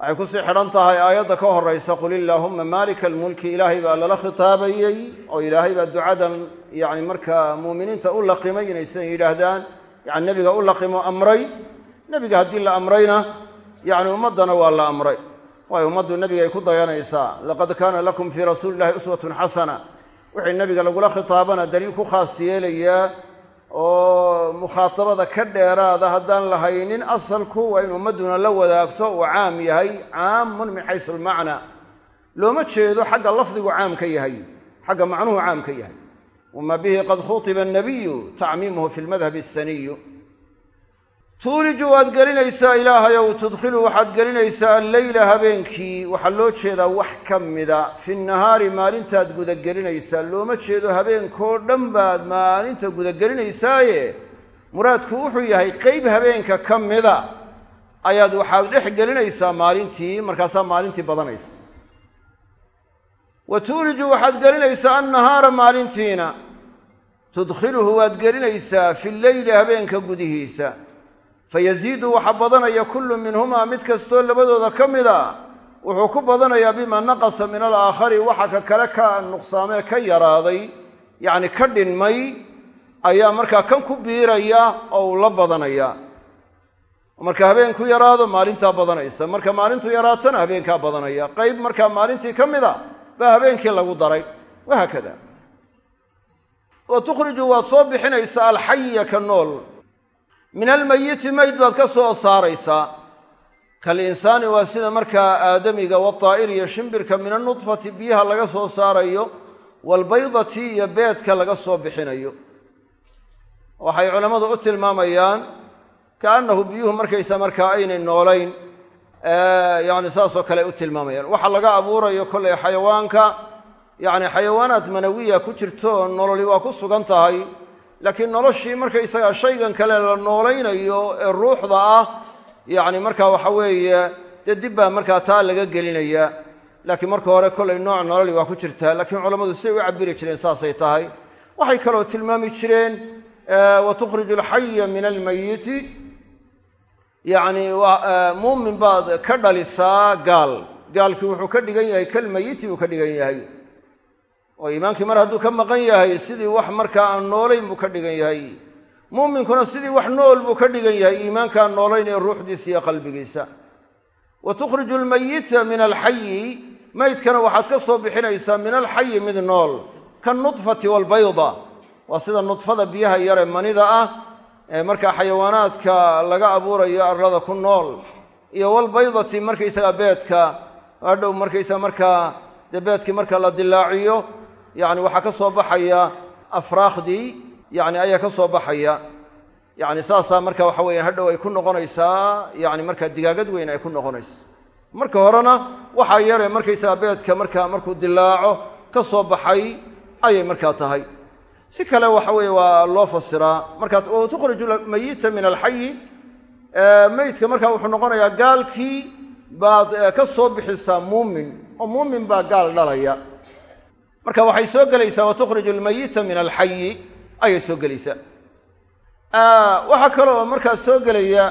waxay ku sii xidhan tahay aayadda ka horaysa qul illaahumma maalika almulki ilaahay baa lala khitaabayey oo ilaahay baa ducadan yacni markaa muuminiinta u laqimay inay sidan yidhaahdaan yani nebiga u laqimo amray. Nebiga haddii la amrayna yacni ummaddana waa la amray. Waayo ummaddu nebiga ay ku dayanaysaa laqad kaana lakum fii rasuuli illahi uswatun xasana. Wixii nebiga lagula khitaabana daliil ku khaas yeelayaa oo mukhaatabada ka dheeraada haddaan lahaynin asalku waa in ummadduna la wadaagto uu caam yahay. Caamun min xaysu almacnaa looma jeedo xagga lafdigu caam ka yahay xagga macnuhu caam ka yahay. Wama bihi qad khutiba annabiyu tacmiimuhu fi lmadhabi asaniyu tuuliju waad gelinaysaa ilaahayow tudkhilu waxaad gelinaysaa alleyla habeenkii. Waxaa loo jeedaa wax ka mida. Fi nahaari maalintaad gudagelinaysaa. Looma jeedo habeenkoo dhan baad maalinta gudagelinaysaaye muraadku wuxuu yahay qeyb habeenka ka mida. Ayaad waxaad dhex gelinaysaa maalintii markaasaa maalintii badanaysa. Wa tuuliju waxaad gelinaysaa annahaara maalintiina. Tudkhiluhu waad gelinaysaa fi lleyli habeenka gudihiisa fayaziidu waxaa badanaya kullu minhumaa mid kastoo labadooda ka mida wuxuu ku badanayaa bimaa naqasa min alaakhari waxa ka kale ka nuqsaamee ka yaraaday yacni ka dhinmay ayaa markaa kan ku biiraya oo uu la badanaya. Marka habeenku yaraado maalintaa badanaysa. Marka maalintu yaraatana habeenkaa badanaya. Qayb markaa maalintii ka mid a baa habeenkii lagu daray. Wahaakada. Wa tukhriju waad soo bixinaysaa alxaya ka nool min almayiti mayd baad ka soo saaraysaa kalinsaani waa sida markaa aadamiga wataa'ir iyo shimbirka min annudfati biyaha laga soo saarayo waalbaydati iyo beedka laga soo bixinayo. Waxay culammadu u tilmaamayaan kaannahu biyuhu markaysa markaa aynay noolayn yacni saasoo kale ay u tilmaamayaan. Waxa laga abuurayo kollay xayawaanka yacni xayawaanaad manawiya ku jirto nololi waa ku sugan tahay laakiin noloshii markaysagaa shaygan kale la noolaynayo ee ruuxda ah yacni markaa waxa weeye dee dib baa markaa taa laga gelinaya laakiin marka hore kollay nooc nololi waa ku jirtaa. Laakiin culammadu siday u cabiri jireen saasay tahay. Waxay kaloo tilmaami jireen wa tukhriju alxaya min almayiti yacni muumin baad ka dhalisaa gaal. Gaalkii wuxuu ka dhigan yahay kalmayiti buu ka dhigan yahay oo iimaankii mar hadduu ka maqan yahay sidii wax markaa aan noolayn buu ka dhigan yahay. Muuminkuna sidii wax nool buu ka dhigan yahay iimaankaan noolayn ee ruuxdiisa iyo qalbigiisa. Wa tukhriju almayita min alxayi maydkana waxaad ka soo bixinaysaa min alxayi mid nool kanudfati waalbayda waa sida nudfada biyaha yare manida ah ee markaa xayawaanaadka laga abuurayo arlada ku nool iyo walbaydati markaysagaa beedka. Adhow markaysaga markaa dee beedkii marka la dilaaciyo yacni waxaa ka soo baxaya afraakhdii yacni ayaa ka soo baxaya. Yacni saasaa marka waxa weeyaan hadhow ay ku noqonaysaa yacni markaa digaagad weyn ay ku noqonaysa marka horena waxaa yare markaysagaa beedka markaa markuu dilaaco ka soo baxay ayay markaa tahay. Si kale waxa weeye waa loo fasiraa markaa tukhriju mayita min alxayi meydka markaa wuxuu noqonayaa gaalkii baad ka soo bixisaa muumin oo muumin baa gaal dhalaya marka waxay soo gelaysaa wa tukhriju almayita min alxayi ayay soo gelaysaa. Waxaa kaloo markaa soo gelaya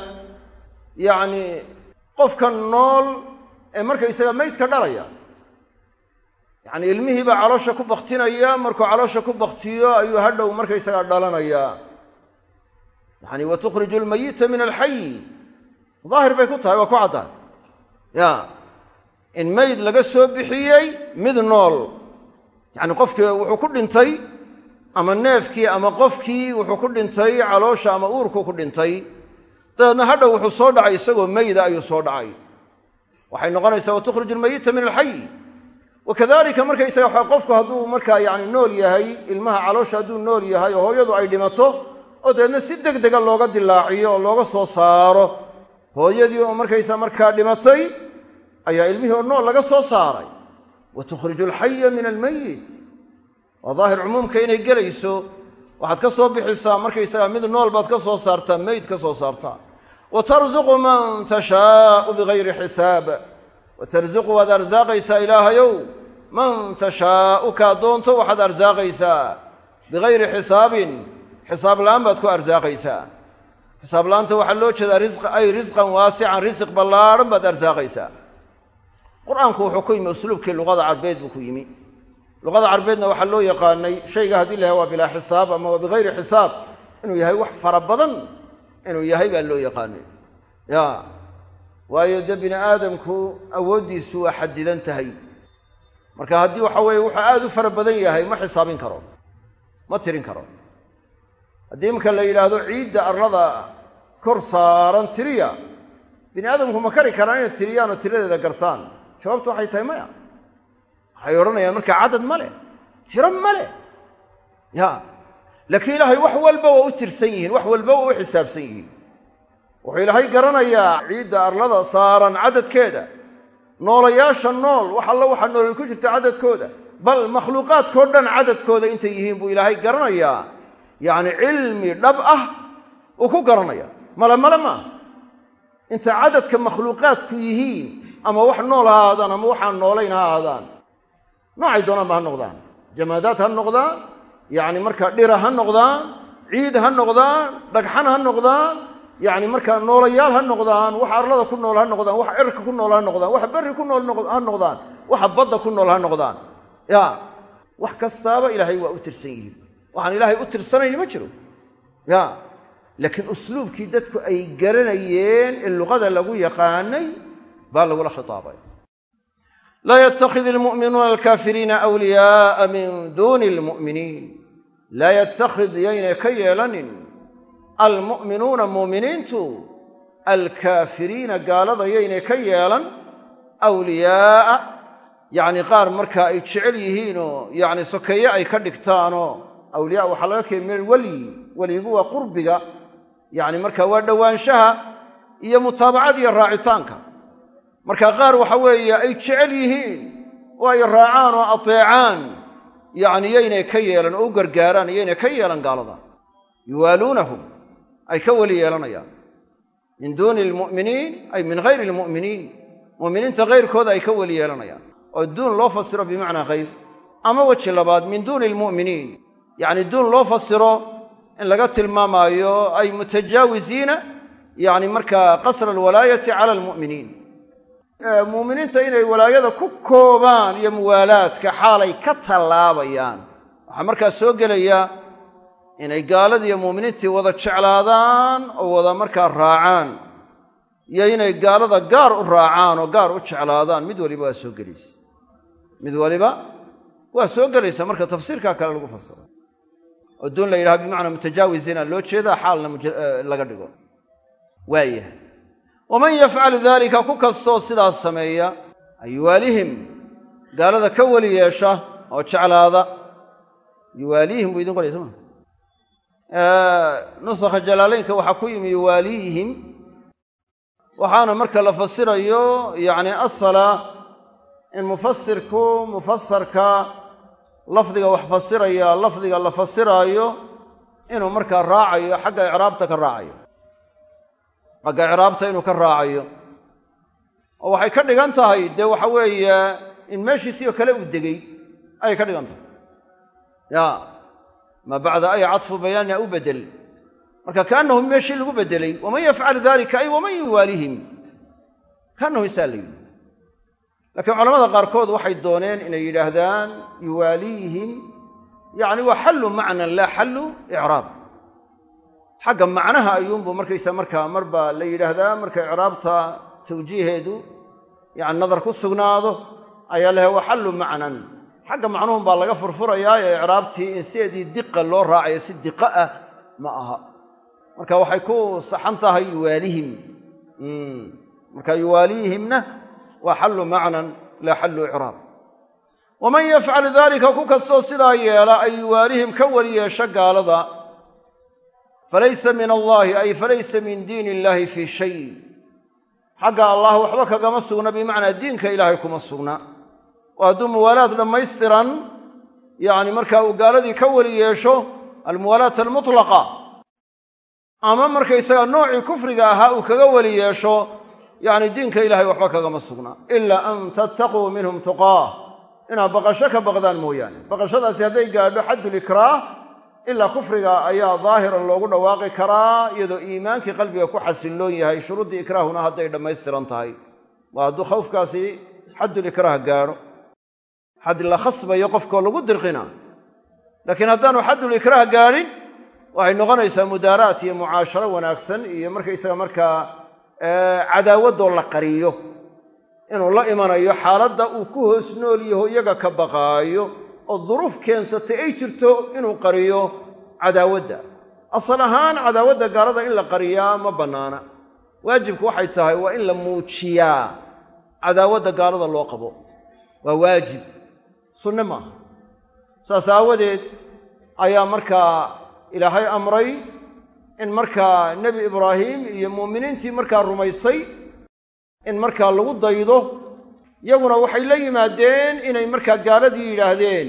yacni qofka nool ee markaysaga meydka dhalaya. Yacni ilmihii baa caloosha ku baktinaya markuu caloosha ku baktiyo ayuu hadhow markaysagaa dhalanayaa. Yacni wa tukhriju almayita min alxayi daahir bay ku tahay waa ku caddahay. Ya in mayd laga soo bixiyey mid nool yacni qofkii wuxuu ku dhintay ama neefkii ama qofkii wuxuu ku dhintay caloosha ama uurkuu ku dhintay. Dabeedna hadhow wuxuu soo dhacay isagoo meyda ayuu soo dhacay. Waxay noqonaysaa wa tukhriju almayita min alxayi wakadalika markaysaga waxa qofku hadduu markaa yacni nool yahay ilmaha caloosha hadduu nool yahay oo hooyadu ay dhimato oo dabeedna si deg dega looga dilaaciyo oo looga soo saaro hooyadii oo markaysaa markaa dhimatay ayaa ilmihii oo nool laga soo saaray wa tukhriju alxaya min almayit waa daahir cumuumka inay gelayso waxaad ka soo bixisaa markaysagaa mid nool baad ka soo saartaa meyd ka soo saartaa. wa tarzuqu man tashaau bigayri xisaab wa tarzuqu waad arsaaqaysaa ilaahayow. man tashaau kaa doonto waxaad arsaaqaysaa bigayri xisaabin xisaab la'aan baad ku arsaaqaysaa xisaab la'aanta waxaa loo jeedaa risq ay risqan waasican risiq ballaadhan baad arsaaqaysaa qur'aanku wuxuu ku yimi usluubkii luqada carbeed buu ku yimi. Luqada carbeedna waxaa loo yaqaanay shayga haddii la waa bilaa xisaab ama waa bigayri xisaab. Inuu yahay wax fara badan inuu yahay baa loo yaqaanay. Ya waayo dee bini aadamku awooddiisu waa xadidan tahay. Marka haddii waxa weeye wuxuu aada u fara badan yahay ma xisaabin karo ma tirin karo. Haddii imika la yidhaahdo ciidda arlada kor saaran tiriya bini aadamku ma kari karaan inay tiriyaan oo tiradeeda gartaan jawaabtu waxay tahay maya. Waxay odhanayaan markaa cadad ma leh tiro ma leh. Ya. Laakiin ilaahay wax walba waa u tirsan yihiin wax walba waa u xisaabsan yihiin. Wuxuu ilaahay garanayaa ciidda arlada saaran cadadkeeda noolayaasha nool wax allo waxaa noolol ku jirta cadadkooda bal makhluuqaadkao dhan cadadkooda intay yihiin buu ilaahay garanayaa. Yacni cilmi dhab ah uu ku garanaya male male maaha inta cadadka makhluuqaadku yihiin ama wax nool ha ahaadaan ama waxaan noolayn ha ahaadaan noocay doonaan ba ha noqdaan. Jamaadaad ha noqdaan yacni markaa dhira ha noqdaan ciid ha noqdaan dhagxan ha noqdaan yacni markaa noolayaal ha noqdaan wax arlada ku nool ha noqdaan wax cirka ku nool ha noqdaan wax berri ku nool ha noqdaan waxa badda ku nool ha noqdaan. Ya wax kastaaba ilaahay waa u tirsan yihiin waxaan ilaahay u tirsanayni ma jiro. Ya laakiin usluubkii dadku ay garanayeen ee luqada lagu yaqaanay baa lagula khitaabay. Laa yattakhid almu'minuuna alkaafiriina awliyaaa min duuni almu'miniin. Laa yattakhid yaynay ka yeelanin almu'minuuna muuminiintu alkaafiriina gaalada yaynay ka yeelan awliyaa'a. Yacni qaar markaa ay jecel yihiinoo yacni sokeeye ay ka dhigtaanoo awliyaa waxaa laga keenay min alwelyi weligu waa qurbiga. Yacni markaa waa dhowaanshaha iyo mutaabacada iyo raacitaanka marka qaar waxa weeye ay jecel yihiin oo ay raacaan oo ateecaan yacni yaynay ka yeelan oo u gargaaraan yaynay ka yeelan gaalada. Yuwaaluunahum ay ka weli yeelanayaan. Min duuni almu'miniin ay min hayri almu'miniin. Mu'miniinta hayrkooda ay ka weli yeelanayaan. Oo duun loo fasiro bimacnaa hayr ama weji labaad min duuni almu'miniin. Yacni duun loo fasiro in laga tilmaamaayo ay mutajaawisiina yacni markaa qasra alwalaayati cala almu'miniin muuminiinta inay walaayada ku koobaan iyo muwaalaadka xaalay ka tallaabayaan. Waxaa markaa soo gelaya inay gaaladii iyo muuminiintii wada jeclaadaan oo wada markaa raacaan iyo inay gaalada gaar u raacaan oo gaar u jeclaadaan. Mid waliba waa soo gelaysa. Mid waliba waa soo gelaysa. Marka tafsiirkaa kale lagu fasiro oo duun la yidhaha bimacnaa mutajaawisiina loo jeedaa xaalna laga dhigo. Waayahay waman yafcal daalika ku kastoo sidaas sameeya ay yuwaalihim gaalada ka weli yeesha oo jeclaada yuwaalihim buu idin qoraya soma nusakha jalaalaynka waxaa ku yimi yuwaaliihim waxaana marka la fasirayo yacni asala in mufasirku mufasarka lafdiga wax fasiraya lafdiga la fasiraayo inuu markaa raacayo xagga icraabta ka raacayo xagga icraabta inuu ka raacayo. Oo waxay ka dhigan tahay dee waxa weeye in meeshiisii oo kale uu degay ayay ka dhigan tahay. Ya maa bacda ay cadfu bayaanina u bedel. Marka kaannahu meeshii lagu bedelay waman yafcal dalika ay waman yuwaalihim. Kaannahu isaa la yidhi. Laakiin culamada qaarkood waxay dooneen inay yidhaahdaan yuwaaliihim yacni waa xallu macnan laa xallu icraab xagga macnaha ayuunbuu markaysa markaa marba la yidhaahdaa marka icraabta tawjiiheedu yani nadar ku sugnaado ayaa lehe waa xallu macnan. Xagga macnuhun baa laga furfurayaa ee icraabtii in sideedii diqa loo raacayo si diqa ah ma aha. Marka waxay ku saxan tahay yuwaalihim. Marka yuwaaliihimna waa xallu macnan laa xallu icraab. Waman yafcal daalika ku kastoo sidaa yeela ay yuwaalihim ka weli gaalada falaysa min allaahi ay falaysa min diin illaahi fii shay xagga allah waxba kagama sugna bimacnaa diinka ilaahay kuma sugna oo hadduu muwaalaad dhammaystiran yacni markaa uu gaaladii ka weli yeesho almuwaalaat almutlaqa ama markaysaga noocii kufriga ahaa uu kaga weli yeesho yacni diinka ilaahay waxba kagama sugna ilaa an tattaquu minhum tuqaah inaad baqasho ka baqdaan mooyaane baqashadaasi hadday gaadho xaddulikraah ilaa kufriga ayaa daahiran loogu dhawaaqi karaa iyadoo iimaankii qalbiga ku xasilloon yahay shuruuddii ikraahuna hadday dhammaystiran tahay. Waa hadduu khawfkaasi xaddulikraah gaadho xad la khasbayo qofkoo lagu dirqina. Laakiin haddaanu xaddulikraah gaadhin waxay noqonaysaa mudaaraat iyo mucaasharo wanaagsan iyo markaysaga markaa cadaawaddoo la qariyo. Inuu la imanayo xaaladda uu ku hoos nool yaho iyaga ka baqaayo oo duruuf keensatay ay jirto inuu qariyo cadaawadda asal ahaan cadaawadda gaalada in la qariyaa ma bannaana. Waajibku waxay tahay waa in la muujiyaa cadaawadda gaalada loo qabo. Waa waajib. Sunne maaha. Saas aawadeed ayaa markaa ilaahay amray in markaa nebi ibraahim iyo mu'miniintii markaa rumaysay in markaa lagu daydo yaguna waxay la yimaadeen inay markaa gaaladii yidhaahdeen.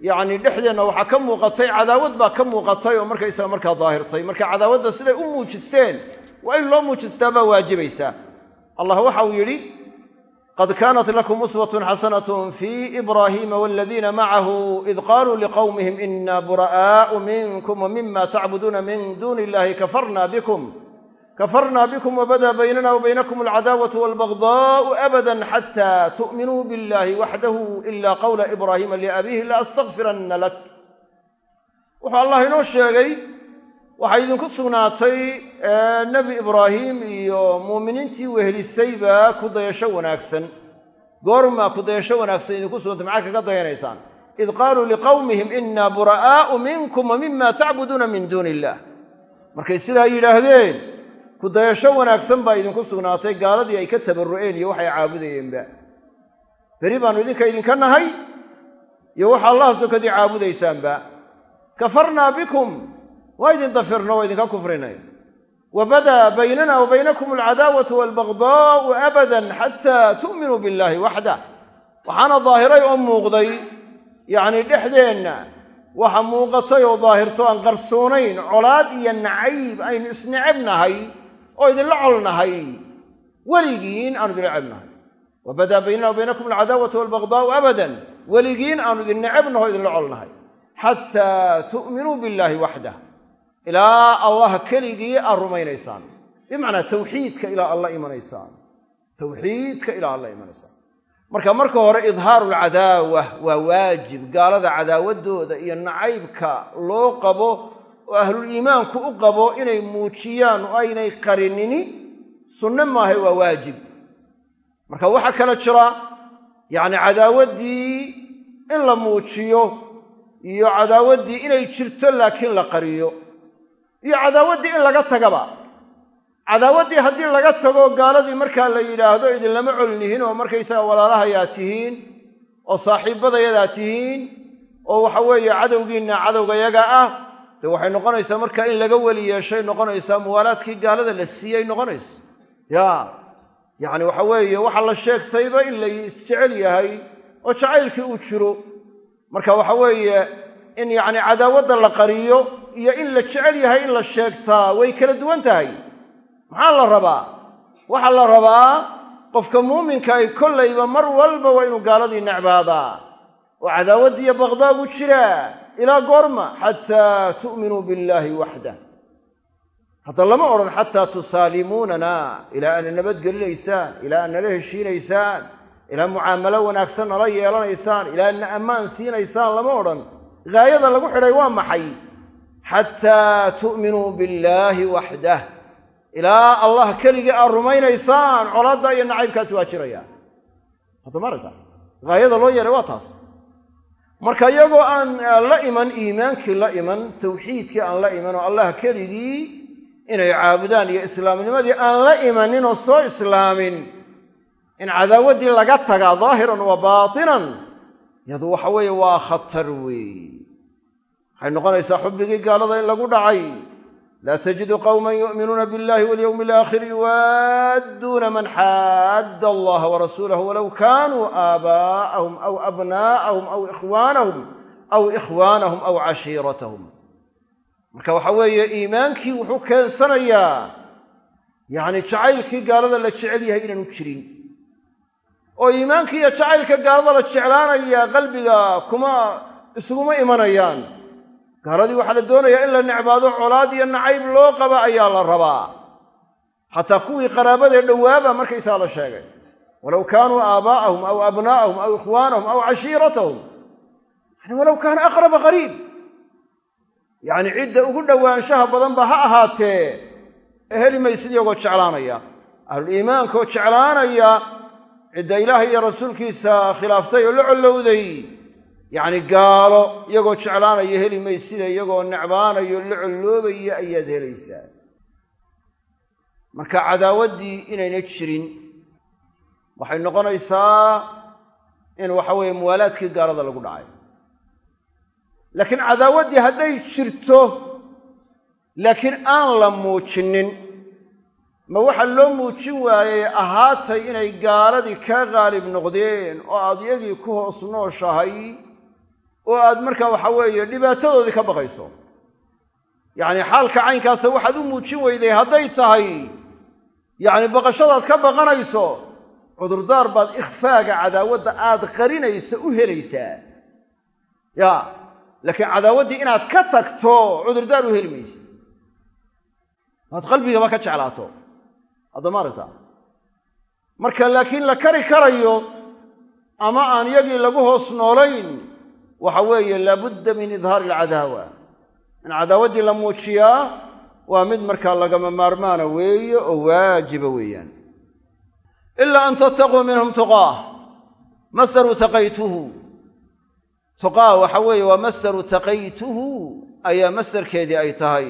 Yacni dhexdeenna waxaa ka muuqatay cadaawad baa ka muuqatay oo markaysaga markaa daahirtay. Marka cadaawadda siday u muujisteen waa in loo muujistaa baa waajibaysaa allah waxa uu yidhi qad kaanat lakum uswatun xasanatun fii ibraahiima waladiina macahu id qaaluu liqowmihim ina bura'aa'u minkum wamima tacbuduuna min duuni illahi kafarna bikum kafarna bikum wabada baynana wabaynakum alcadaawatu walbagdaa'u abada xata tu'minuu biاllahi waxdahu ila qowla ibraahiima liabiihi laastakfiranna lak. Wuxuu allah inoo sheegay waxaa idinku sugnaatay nebi ibraahim iyo muuminiintii wehelisayba ku dayasho wanaagsan. Goormaa ku dayasho wanaagsan idinku sugantay maxaa kaga dayanaysaan? Id qaaluu liqowmihim ina bura'aa'u minkum wa mima tacbuduuna min duuni illah markay sidaa yidhaahdeen ku dayasho wanaagsan baa idinku sugnaatay gaaladii ay ka tabarru'een iyo waxay caabudayeenba. Beri baannu idinka idinka nahay iyo waxa allah sokadii caabudaysaanba. Kafarnaa bikum waa idin dafirno waa idinka kufrinay. Wa badaa baynana wa baynakum alcadaawatu waalbagdaa'u abadan xataa tu'minuu billahi waxdah waxaana daahiray oo muuqday yacni dhexdeenna waxa muuqatay oo daahirto aan qarsoonayn colaad iyo nacayb aynu isnecab nahay oo idinla colnahay weligiin aanu idinla cebnahay wa badaa baynana wa baynakum alcadaawatu waalbagdaa'u abadan. Weligiin aanu idin necabnaho o idinla colnahay xataa tu'minuu billaahi waxdah ilaa allah keligii aad rumaynaysaan. Bimacnaa tawxiidka ilaa alla imanaysaan. Tawxiidka ilaa alla imanaysaan. Marka marka hore idhaaru alcadaawa waa waajib. Gaalada cadaawaddooda iyo nacaybka loo qabo oo ahluliimaanku u qabo inay muujiyaan oo aynay qarinini sunne maahay waa waajib. Marka waxaa kala jira yacni cadaawaddii in la muujiyo iyo cadaawaddii inay jirto laakiin la qariyo iyo cadaawaddii in laga tagaba. Cadaawaddii haddii laga tago gaaladii markaa la yidhaahdo idinlama colnihin oo markaysaga walaalahayaa tihiin oo saaxiibbadayadaa tihiin oo waxa weeye cadowgiinna cadowgayaga ah dee waxay noqonaysaa markaa in laga weli yeeshay noqonaysaa muwaalaadkii gaalada la siiyey noqonaysa. Ya yacni waxa weeye waxaa la sheegtayba in la isjecel yahay oo jacaylkii uu jiro. Marka waxa weeye in yacni cadaawadda la qariyo iyo in la jecel yahay in la sheegtaa way kala duwan tahay. Maxaa la rabaa? Waxaa la rabaa qofka muuminka ay kollayba mar walba waa inuu gaaladii necbaadaa. Oo cadaawaddii iyo baqdaagu jiraa ilaa goorma xataa tu'minuu billaahi waxdah hadda lama odhan xataa tusaalimuunana ilaa aana nabadgelinaysaan ilaa aad nala heshiinaysaan ilaa mucaamalo wanaagsan nala yeelanaysaan ilaa adna ammaan siinaysaan lama odhan gaayada lagu xidhay waa maxay xataa tu'minuu billaahi waxdah ilaa allah keligii aad rumaynaysaan colaadda iyo nacaybkaasi waa jiraya hadda maaragta gaayada loo yeelay waa taas marka iyagoo aan la iman iimaankii la iman tawxiidkii aan la iman oo allah keligii inay caabudaan iyo islaamnimadii aan la imanin oo soo islaamin in cadaawaddii laga tagaa daahiran wa baatinan yadu waxa weeye waa khatar weey waxay noqonaysaa xubbigii gaalada in lagu dhacay laa tajidu qowman yu'minuuna biاllahi walyowmi alaakhir yuwaadduuna man xaadda allaha warasuulahu walow kaanuu aabaa'ahum aw abnaa'ahum aw ikhwaanahum aw ikhwaanahum aw cashiiratahum marka waxa weeye iimaankii wuxuu keensanayaa yacni jacaylkii gaalada la jecel yahay inaanu jirin oo iimaankii iyo jacaylka gaalada la jeclaanaya qalbiga kuma isuguma imanayaan gaaladii waxaa la doonayaa in la necbaado colaad iyo nacayb loo qaba ayaa la rabaa. Xataa kuwii qaraabadee dhowaaba markaysaa la sheegay. Walow kaanuu aabaa'ahum aw abnaa'ahum aw ikhwaanahum aw cashiiratahum. Yani walow kaana aqraba qariib. Yacni cidda ugu dhowaanshaha badanba ha ahaatee heli maysid iyagoo jeclaanaya. Ahluliimaanka oo jeclaanaya cidda ilaahay iyo rasuulkiisa khilaaftay oo la collowday yacni gaalo iyagoo jeclaanaya heli maysida iyagoo necbaanayo la colloobaya ayaad helaysaa. Marka cadaawaddii inayna jirin waxay noqonaysaa in waxa weeye muwaalaadkii gaalada lagu dhacay. Laakiin cadaawaddii hadday jirto laakiin aan la muujinin ma waxaa loo muujin waayey ahaatay inay gaaladii kaa qaalib noqdeen oo aad iyagii ku hoos nooshahay oo aad markaa waxa weeye dhibaatadoodii ka baqayso. Yacni xaalka caynkaasa waxaad u muujin weyday hadday tahay. Yacni baqashadaad ka baqanayso cudurdaar baad ikhfaaga cadaawadda aad qarinaysa u helaysaa. Ya laakiin cadaawaddii inaad ka tagto cudurdaar u heli maysa. Waad qalbigaba ka jeclaato. Haddama aragta marka laakiin la kari karayo ama aan yagii lagu hoos noolayn waxa weeye laabudda min idhaari alcadaawa. In cadaawaddii la muujiyaa waa mid markaa lagama maarmaana weeye oo waajiba weeyaan. Ilaa an tattaquu minhum tuqaah masdaru taqaytuhu. Tuqaa waxa weeye waa masdaru taqaytuhu ayaa masdarkeedii ay tahay.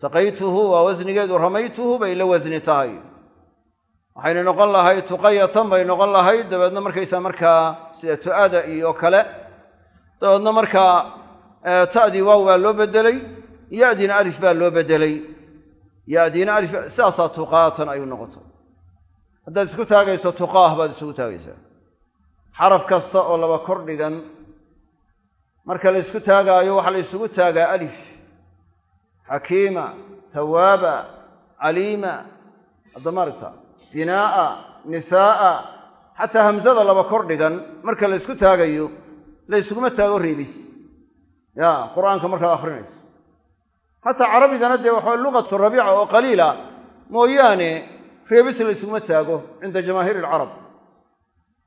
Taqaytuhu waa wasnigeedu ramaytuhu bay la wasni tahay. Waxayna noqon lahayd tuqayatan bay noqon lahayd dabeedna markaysaa markaa sida tu'ada iyo kale dabeedna markaa ta'dii waaw baa loo bedelay ya'diina alif baa loo bedelay. Ya'diina alif sidaasaa tuqaatan ay u noqoto haddaad isku taagayso tuqaah baad isugu taagaysaa. Xaraf kasta oo laba kor dhigan marka la ysku taagaayo waxaa la isugu taagaa alif. Xakiima tawaaba caliima haddama aragta binaa'a nisaa'a xataa hamsada laba kor dhigan marka la ysku taagayo la ysuguma taago reebis. Ya qur'aanka markaad akrinayso xataa carabigana dee waxaa luqatu rabiica oo qaliila mooyaane reebis la ysuguma taago cinda jamaahiiri alcarab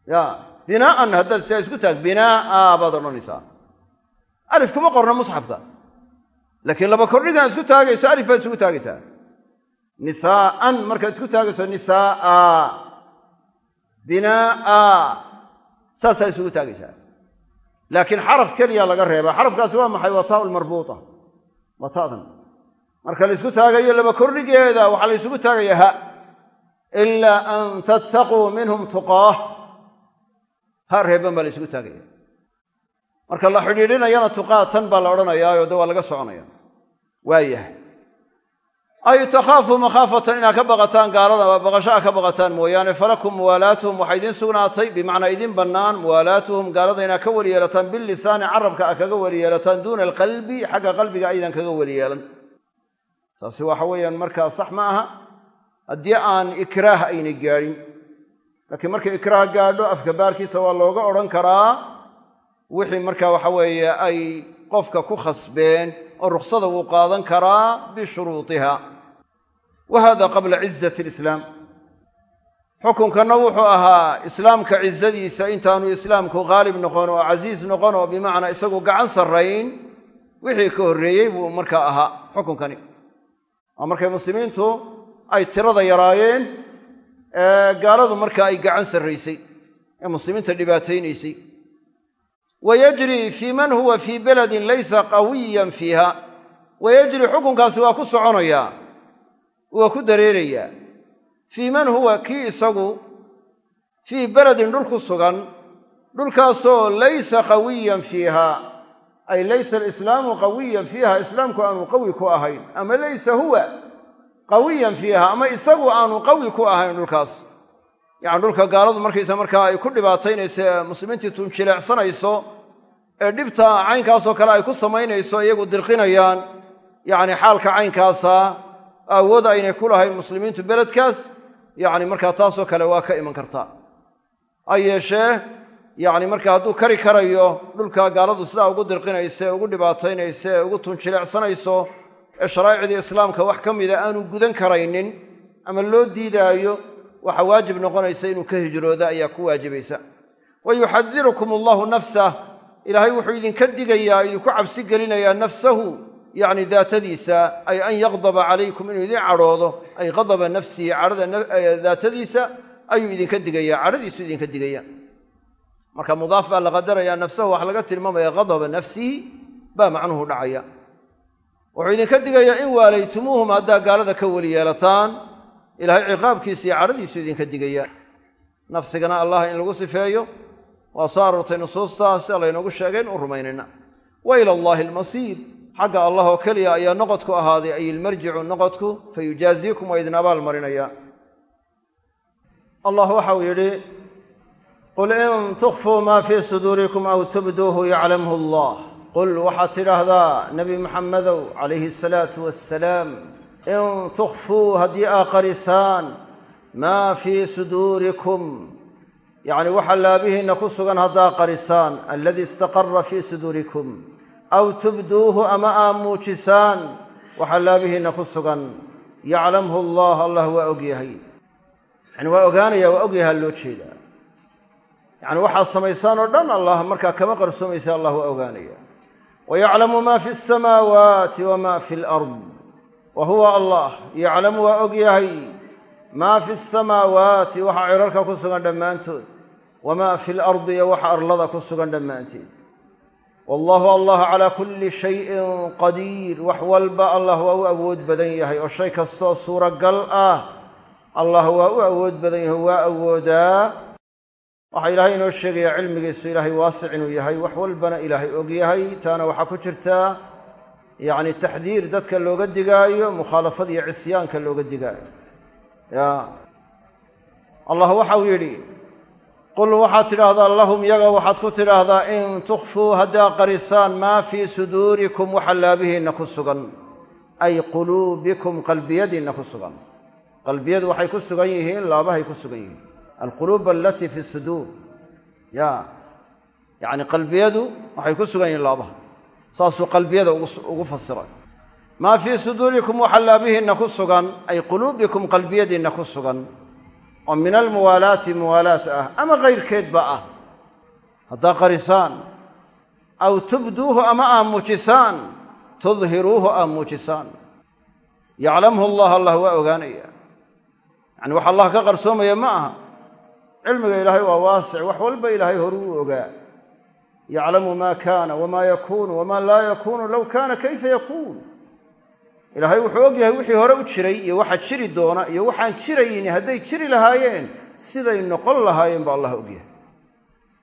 ya binaa'an haddaad sidaa isku taag binaa'a baad odhanaysaa. Alif kuma qorna musxafka. Laakiin laba kordhigan isku taagayso alif baad isugu taagaysaa. Nisaa'an markaad isku taagayso nisaa'a. Binaa'a. Saasaa isugu taagaysaa laakiin xaraf keliya laga reebaa. Xarafkaasi waa maxay? Waa taau lmarbuuta waa ta'dan marka la isku taagayo laba kordhigeeda waxaa la isugu taagaya ha. Ilaa an tattaquu minhum tuqaah. Ha reeban baa la isugu taagaya. Marka la xidhiidhinayana tuqaatan baa la odhanayaayo de waa laga soconaya. Waayahay ay takhaafu makhaafatan inaad ka baqataan gaalada baqasho a ka baqataan mooyaane falakum muwaalaatuhum waxaa idiin sugnaatay bimacnaa idin bannaan muwaalaatuhum gaalada inaad ka weli yeelataan bilisaani carabka a kaga weli yeelataan duuna alqalbi xagga qalbiga aydan kaga weli yeelan taasi waxa weeyaan markaa sax ma aha haddii aan ikraah ayna gaadhin laakiin markay ikraah gaadho afka baarkiisa waa looga odhan karaa wixii markaa waxa weeye ay qofka ku khasbeen oo ruksada wuu qaadan karaa bishuruudiha wa hada qabla cizati alislaam xukunkanna wuxuu ahaa islaamka cizadiisa intaanu islaamku qaalib noqon oo casiis noqon oo bimacnaa isagu gacan sarrayn wixii ka horreeyey buu markaa ahaa xukunkani waa markay muslimiintu ay tirada yaraayeen gaaladu markaa ay gacan sarraysay ee muslimiinta dhibaataynaysay wayajri fii man huwa fii beladin laysa qawiyan fiiha wayajri xukunkaasi waa ku soconayaa waa ku dareerayaa fii man huwa kii isagu? Fii beledin dhul ku sugan dhulkaasoo laysa qawiyan fiiha. Ay laysa alislaamu qawiyan fiiha islaamku aanu qawi ku ahayn. Ama laysa huwa qawiyan fiiha ama isagu aanu qawi ku ahayn dhulkaas. Yacni dhulka gaaladu markaysa markaa ay ku dhibaataynayso ee muslimiintii tunjileecsanayso ee dhibta caynkaasoo kale ay ku samaynayso iyagu dirqinayaan yacni xaalka caynkaasa awood aynay ku lahayn muslimiintu beledkaas yacni markaa taasoo kale waa ka iman kartaa. Ha yeeshee yacni marka hadduu kari karayo dhulka gaaladu sidaa ugu dirqinayso ee ugu dhibaataynayso ee ugu tunjileecsanayso ee sharaa'icdii islaamka wax ka mida aanu gudan karaynin ama loo diidaayo waxaa waajib noqonaysa inuu ka hijrooda ayaa ku waajibaysa. Wa yuxadirukum allahu nafsah ilaahay wuxuu idinka digayaa idinku cabsi gelinayaa nafsahu yacni daatadiisa ay an yaqdaba calaykum inuu idin cadhoodo ay qadaba nafsihi cadhada daatadiisa ayuu idinka digayaa cadhadiisu idinka digaya marka mudaaf baa la qadarayaa nafsahu waxaa laga tilmaamaya qadaba nafsihi baa macnuhu dhacaya. Wuxuu idinka digayaa in waalaytumuuhum haddaa gaalada ka weli yeelataan ilaahay ciqaabkiisa iyo cadhadiisu idinka digaya nafsigana allah in lagu sifeeyo waa soo aroortay nusuustaa sida laynoogu sheegay in u rumaynayna. Wa ila allaahi xagga allah oo keliya ayaa noqodku ahaaday ay ilmarjicu noqodku fa yujaaziikum waa idin abaal marinaya. Allah waxau yidhi qul in tukfuu maa fii suduurikum aw tubduuhu yaclamhu allah. Qul waxaad tidhaahdaa nebi maxamedow calayhi asalaatu wassalaam in tukfuu haddii aa qarisaan maa fii suduurikum. Yacni waxa laabihiinna ku sugan haddaa qarisaan aladii istaqara fii suduurikum aw tubduuhu ama aa muujisaan waxa laabihiinna ku sugan yaclamhu allah allah waa og yahay yani waa ogaanaya waa og yahaa loo jeedaa yacni waxaad samaysaan oo dhan allah markaa kama qarsoomaysa allah waa ogaanaya wa yaclamu ma fi asamaawaati wama fi alard wa huwa allah yaclamu waa og yahay maa fi asamaawaati waxa cirarka ku sugan dhammaantood wamaa fi alardi iyo waxa arlada ku sugan dhammaanteed wallahu allah calaa kulli shayin qadiir wax walba allah waa u awood badan yahay oo shay kastoo suuragal ah allah waa u awood badan yahay waa awoodaa. Waxaa ilaahay inoo sheegayaa cilmigiisu ilaahay waasic inuu yahay wax walbana ilaahay og yahay. Taana waxaa ku jirtaa yacni taxdiir dadka looga digaayo mukhaalafada iyo cisyaanka looga digaayo. Ya. Allah waxau yidhi qul waxaad tidhaahdaa lahum yaga waxaad ku tidhaahdaa in tukfuu haddaa qarisaan maa fii suduurikum waxa laabihiinna ku sugan ay quluubikum qalbiyadiinna ku sugan. Qalbiyadu waxay ku sugan yihiin laabahay ku sugan yihiin. Alquluub alatii fi suduur. Ya yacni qalbiyadu waxay ku sugan yihiin laabaha. Saasuu qalbiyada ugu fasiray. Maa fii suduurikum waxa laabihiinna ku sugan ay quluubikum qalbiyadiinna ku sugan oo min almuwaalaati muwaalaat ah ama kayrkeedba ah. Haddaa qarisaan aw tubduuhu ama aa muujisaan tudhiruuhu aa muujisaan yaclamhu allah allah waa ogaanaya. Yacni wax allah ka qarsoomaya ma aha. Cilmiga ilaahay waa waasic wax walba ilaahay horuu ogaa. Yaclamu maa kaana wamaa yakuunu wamaa laa yakuunu low kaana kayfa yakuun ilaahay wuxuu og yahay wixii hore u jiray iyo waxa jiri doona iyo waxaan jirayni hadday jiri lahaayeen siday noqon lahaayeen ba allah og yahay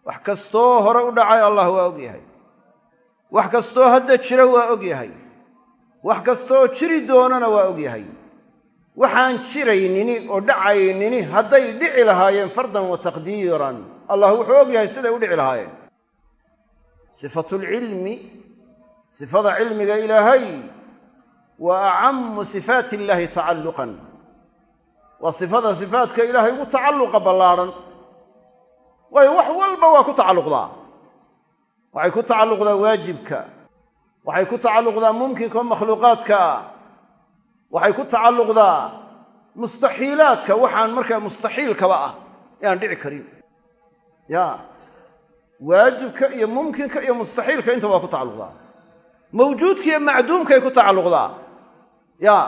wax kastoo hore u dhacay allah waa og yahay wax kastoo hadda jira waa og yahay wax kastooo jiri doonana waa og yahay waxaan jiraynini oo dhacaynini hadday dhici lahaayeen fardan wa taqdiiran allah wuxuu og yahay siday u dhici lahaayeen. Sifatulcilmi sifada cilmiga ilaahay waa acamu sifaati illaahi tacalluqan. Waa sifada sifaatka ilaahay ugu tacalluqa ballaadhan waayo wax walba waa ku tacalluqdaa. Waxay ku tacalluqdaa waajibka. Waxay ku tacalluqdaa mumkinka oo makhluuqaadka. Ah waxay ku tacalluqdaa mustaxiilaadka. Waxaan markaa mustaxiilkaba ah ee aan dhici karin. Ya waajibka iyo mumkinka iyo mustaxiilka inta waa ku tacalluqdaa. Mawjuudka iyo macduumkay ku tacalluqdaa ya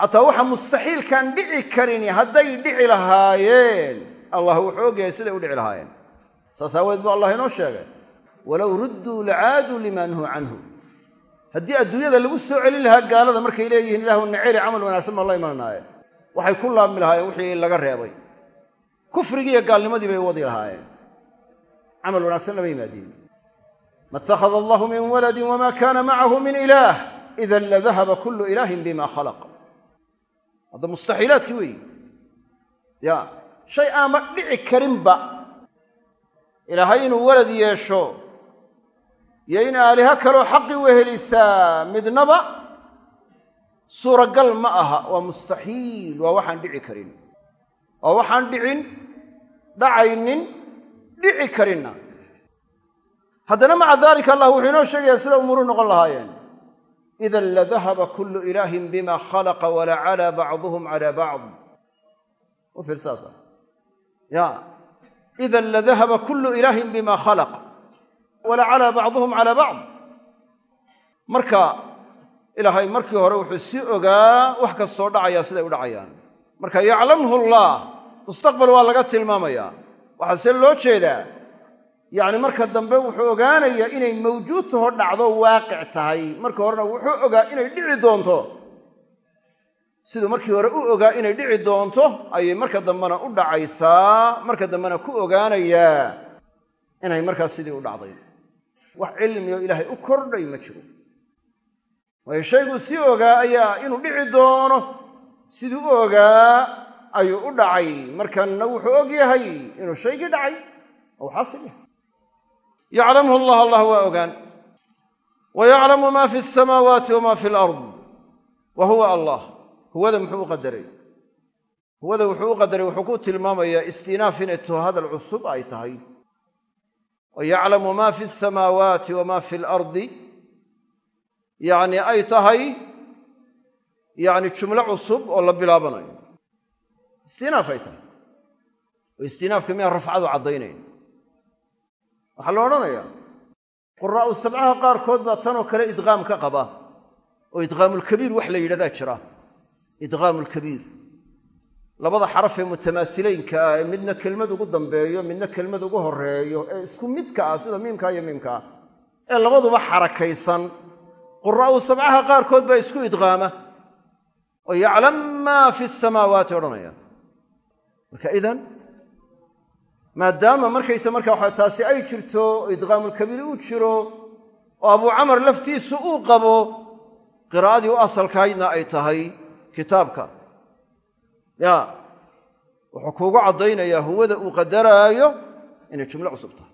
xataa waxa mustaxiilkaan dhici karini hadday dhici lahaayeen allah wuxuu og yahay siday u dhici lahaayeen. Saas aaweed buu allah inoo sheegay walow rudduu lacaaduu limaa nuhuu canhu. Haddii adduunyada lagu soo celin lahaa gaalada markay leeyihiin ilaahu naceli camal wanaagsan baan la imananaayeen. Waxay ku laabmi lahaayeen wixii laga reebay. Kufrigii iyo gaalnimadii bay wadi lahaayeen. Camal wanaagsan lama yimaadiin ma itakhada allahu min waladin wamaa kaana macahu min ilaah idan ladahaba kullu ilaahin bima khalaq hadda mustaxiilaadkii weeyi ya shay aama dhici karinba ilaahay inuu walad yeesho iyo in aaliho kaloo xaqi wehelisaa midnaba suuragal ma aha waa mustaxiil waa waxaan dhici karin waa waxaan dhicin dhacaynin dhici karinna haddana maca daalika allah wuxuu inoo sheegayaa sida umuuru noqon lahaayeen idan ladahaba kullu ilaahin bima khalaqa walacalaa bacduhum calaa bacd u fiirsaasa ya idan ladahaba kullu ilaahin bima khalaq walacalaa bacduhum calaa bacd marka ilaahay markii hore wuxuu si ogaa wax kastoo dhacaya siday u dhacayaan marka yaclamhu allah mustaqbal waa laga tilmaamayaa waxaa see loo jeedaa yacni marka dambe wuxuu ogaanayaa inay mawjuud taho dhacdo waaqic tahay. Marka horena wuxuu ogaa inay dhici doonto. Siduu markii hore u ogaa inay dhici doonto ayay marka dambena u dhacaysaa. Marka dambena ku ogaanayaa inay markaas sidii u dhacday. Wax cilmioo ilaahay u kordhay ma jiro. Waayo shayguu sii ogaa ayaa inuu dhici doono. Siduu u ogaa ayuu u dhacay. Markanna wuxuu og yahay inuu shaygii dhacay. Ou xaasil yahay yaclamhu allah allah waa ogaan wa yaclamu ma fi asamaawaati wama fi alard wa huwa allah huwada muxuu u qadaray huwada wuxuu u qadaray wuxuu ku tilmaamayaa istinaaf inay taho hadal cusub ay tahay wa yaclamu ma fi asamaawaati wama fi alardi yacni ay tahay yacni jumlo cusub oo la bilaabanayo istinaaf ay tahay oo miyaan rafcadu waxaa la odhanayaa? Quraa'u sabcaha qaarkood baa tanoo kale idqaam ka qaba. Oo idqaamulkabiir wax la yidhahdaa jira. Idqaamulkabiir labada xaraf ee mutamaasileynka ah ee midna kelmad ugu dambeeyo midna kelmad ugu horeeyo ee isku midka ah sida miimkaa iyo miimkaa ee labaduba xarakaysan. Quraa'u sabcaha qaarkood baa isku idqaama oo yaclam maa fi samaawaati odhanaya marka idan maadaama markaysa marka waxa taasi ay jirto idqaamulkabiiri u jiro oo abuu camar laftiisu uu qabo qiraa'adii u asalkahaydna ay tahay kitaabka. Ya wuxuu kuugu caddaynayaa huwada uu qadaraayo inay jumlo cusub tahay.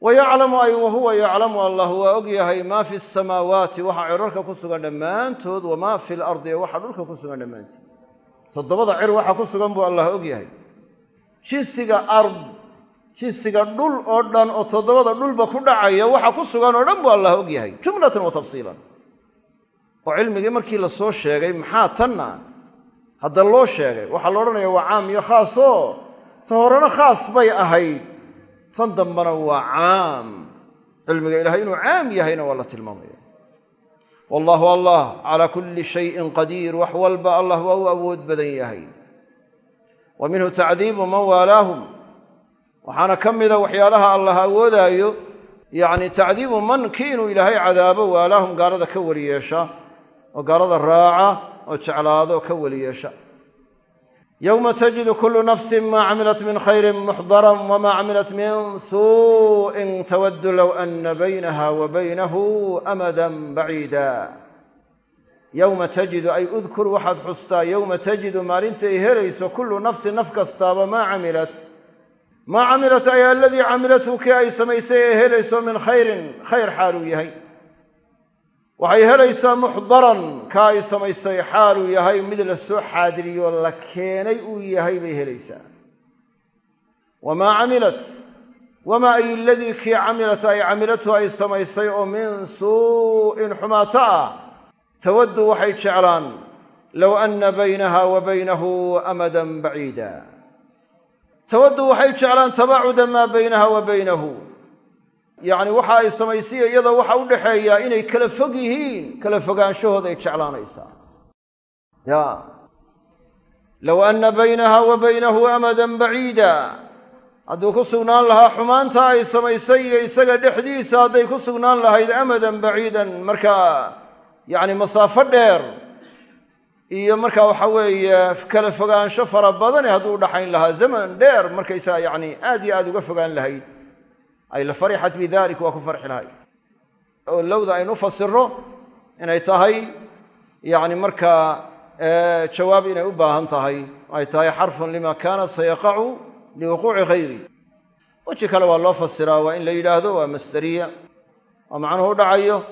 Wa yaclamu ay wahuwa yaclamu allah waa og yahay maa fi asamaawaati waxa cirarka ku sugan dhammaantood wamaa fi lardi ee waxa dhulka ku sugan dhammaantood. Toddobada cir waxa ku sugan buu allah og yahay jinsiga ard jinsiga dhul oo dhan oo toddobada dhulba ku dhacaya waxa ku sugan oo dhan buu allah og yahay jumlatan wa tafsiilan. Oo cilmigii markii la soo sheegay maxaa tanna? Hadda loo sheegay waxaa la odhanaya waa caam iyo khaasoo ta horena khaas bay ahayd. Tan dambena waa caam. Cilmiga ilahay inuu caam yahayna waa la tilmaamaya. Wallahu allah calaa kulli shayin qadiir wax walba allah waa u awood badan yahay wa minhu tacdiibu man waalaahum. Waxaana ka mida waxyaalaha allah awoodaayo yacni tacdiibu man kii inuu ilaahay cadaabo waalaahum gaalada ka weli yeesha oo gaalada raaca oo jeclaado oo ka weli yeesha yowma tajidu kullu nafsin maa camilat min khayrin muxdaran wamaa camilat min suuءin tawaddu low ana baynaha wa baynahu amadan baciida yowma tajidu ay udkur waxaad xustaa yowma tajidu maalintay helayso kullu nafsin naf kastaaba maa camilat. Maa camilat ay aladii camilathu kii ay samaysay ee helayso min khayrin khayr xaaluu yahay. Waxay helaysaa muxdaran ka ay samaysay xaaluu yahay mid la soo xaadiriyo la keenay uu yahay bay helaysaa. Wamaa camilat wamaa ay aladii kii camilat ay camilathu ay samaysay oo min suu'in xumaato ah tawaddu waxay jeclaan low anna baynaha wa baynahu amadan baciida tawaddu waxay jeclaan tabaacuda maa baynaha wa baynahu. Yacni waxa ay samaysay iyada waxa u dhexeeyaa inay kala fog yihiin kala fogaanshahooda ay jeclaanaysaa. Ya. Low anna baynaha wa baynahu amadan baciida hadduu ku sugnaan lahaa xumaanta ay samaysay iyo isaga dhexdiisa hadday ku sugnaan lahayd amadan baciidan markaa yacni masaafo dheer iyo markaa waxa weeye kala fogaansho fara badane hadduu udhaxayn lahaa zaman dheer markaysaga yacni aad iyo aad uga fogaan lahayd. Ay la farixat bidalik waa ku farxi lahay. Oo lowda aynu ufasirno inay tahay yacni markaa jawaab inay u baahan tahay. Ay tahay xarfun lima kaana sayaqacu liwuquuci hayri weji kale waa loo fasiraa waa in la yidhaahdo waa masderiya oo macnuhu dhacayo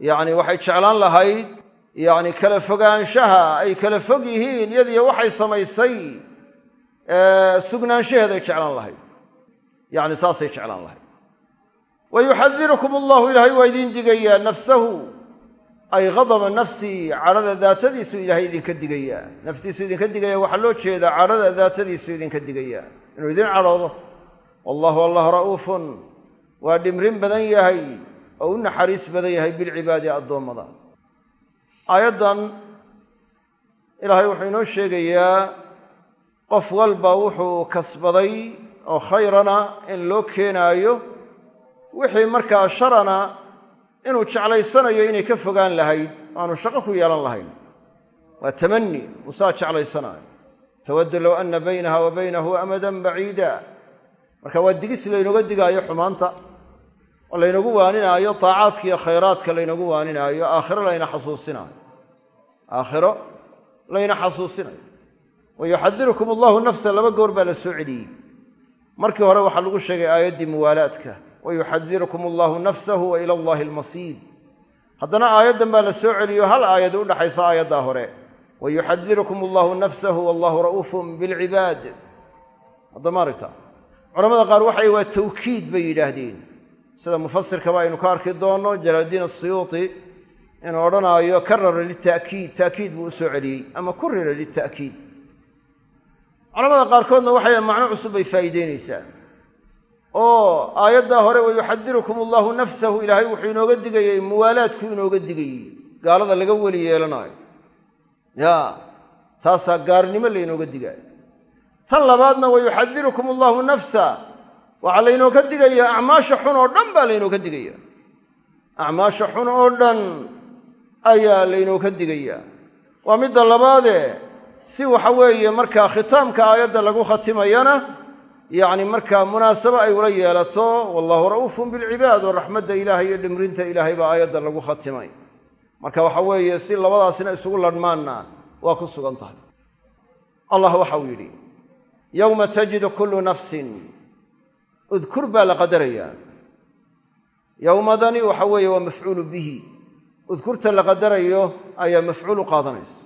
yacni waxay jeclaan lahayd yacni kala fogaanshaha ay kala fog yihiin iyadiyo waxay samaysay sugnaanshaheeday jeclaan lahayd. Yacni saasay jeclaan lahayd. Wa yuxadirukum allahu ilaahay waa idiin digayaa nafsahu ay ghadaba nafsii cadhada daatadiisu ilaahay idinka digayaa. Naftiisu idinka digaya waxaa loo jeedaa cadhada daatadiisu idinka digayaa. Inuu idin cadhoodo wallahu allah ra'uufun waa dhimrin badan yahay oo u naxariis badan yahay bilcibaadi addoommada. Aayaddan ilaahay wuxuu inoo sheegayaa qof walba wuxuu kasbaday oo khayrana in loo keenaayo wixii markaa sharana inuu jeclaysanayo inay ka fogaan lahayd aanu shaqo ku yeelan lahayn. Waa tamani musaa jeclaysanaayo tawaddu low anna baynaha wa baynahu amadan baciida. Marka waa digis laynooga digaayo xumaanta oo laynagu waaninaayo taacaadka iyo khayraadka laynagu waaninaayo aakhiro layna xasuusinaayo aakhiro layna xasuusinayo. Wa allahu nafsa laba goor baa la soo celiyey. Markii hore waxaa lagu sheegay aayaddii muwaalaadka. Wa yuxadirukum allahu nafsahu wa ila allahi almasiir haddana aayaddan baa la soo celiyo hal aayad u dhexaysa aayaddaa hore. Wa yuxadirukum allahu nafsahu wallahu ra'uufun bilcibaad. Hadda maaragta culamada qaar waxay waa tawkiid bay yidhaahdeen sida mufasirkaba aynu ka arki doonno jalaaldiin asiyuuti inuu odhanaayo karara lita'kiid ta'kiid buu u soo celiyey ama kurira lita'kiid culamada qaarkoodna waxay macno cusub bay faa'iideynaysaa oo aayaddaa hore wa yuxadirukum allahu nafsahu ilaahay wuxuu inooga digayey muwaalaadku inooga digayey gaalada laga weli yeelanaayo ya taasaa gaarnimo laynooga digaayo. Tan labaadna wa yuxadirukum allahu nafsa waxaa laynooga digayaa acmaasha xun oo dhan baa laynooga digaya. Acmaasha xun oo dhan ayaa laynooga digayaa waa midda labaadee si waxa weeye markaa khitaamka aayadda lagu khatimayana yacni markaa munaasabo ay ula yeelato wallahu ra'uufun bilcibaad oo raxmadda ilaahay iyo dhimrinta ilaahay baa aayadda lagu khatimay. Marka waxa weeye si labadaasina isugu ladhmaanna waa ku sugan tahay. Allah waxauu yidhi yowma tajidu kullu nafsin udkur baa la qadarayaa yowmadani waxa weeye waa mafcuulu bihi. Udkurta la qadarayo ayaa mafcuulu qaadanaysa.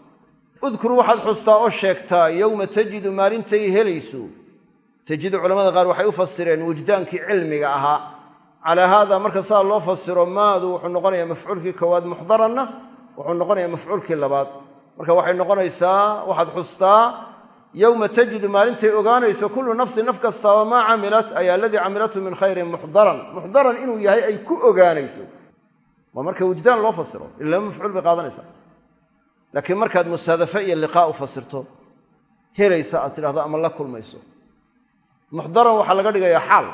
Udkur waxaad xustaa oo sheegtaa yowma tajidu maalintay helayso tajidu culamada qaar waxay u fasireen wujdaankii cilmiga ahaa. Calaa haada marka saa loo fasiro maadu wuxuu noqonayaa mafcuulkii koowaad muxdaranna wuxuu noqonayaa mafcuulkii labaad. Marka waxay noqonaysaa waxaad xustaa yowma tajidu maalintay ogaanayso kullu nafsin naf kastaaba maa camilat ay aladii camilatu min khayrin muxdaran. Muxdaran inuu yahay ay ku ogaanayso. Waa marka wujdaan loo fasiro ilama mafcuul bay qaadanaysaa laakiin markaad musaadafe iyo liqaa u fasirto helaysa aad tidhahdo ama la kulmayso. Muxdaran waxaa laga dhigayaa xaal.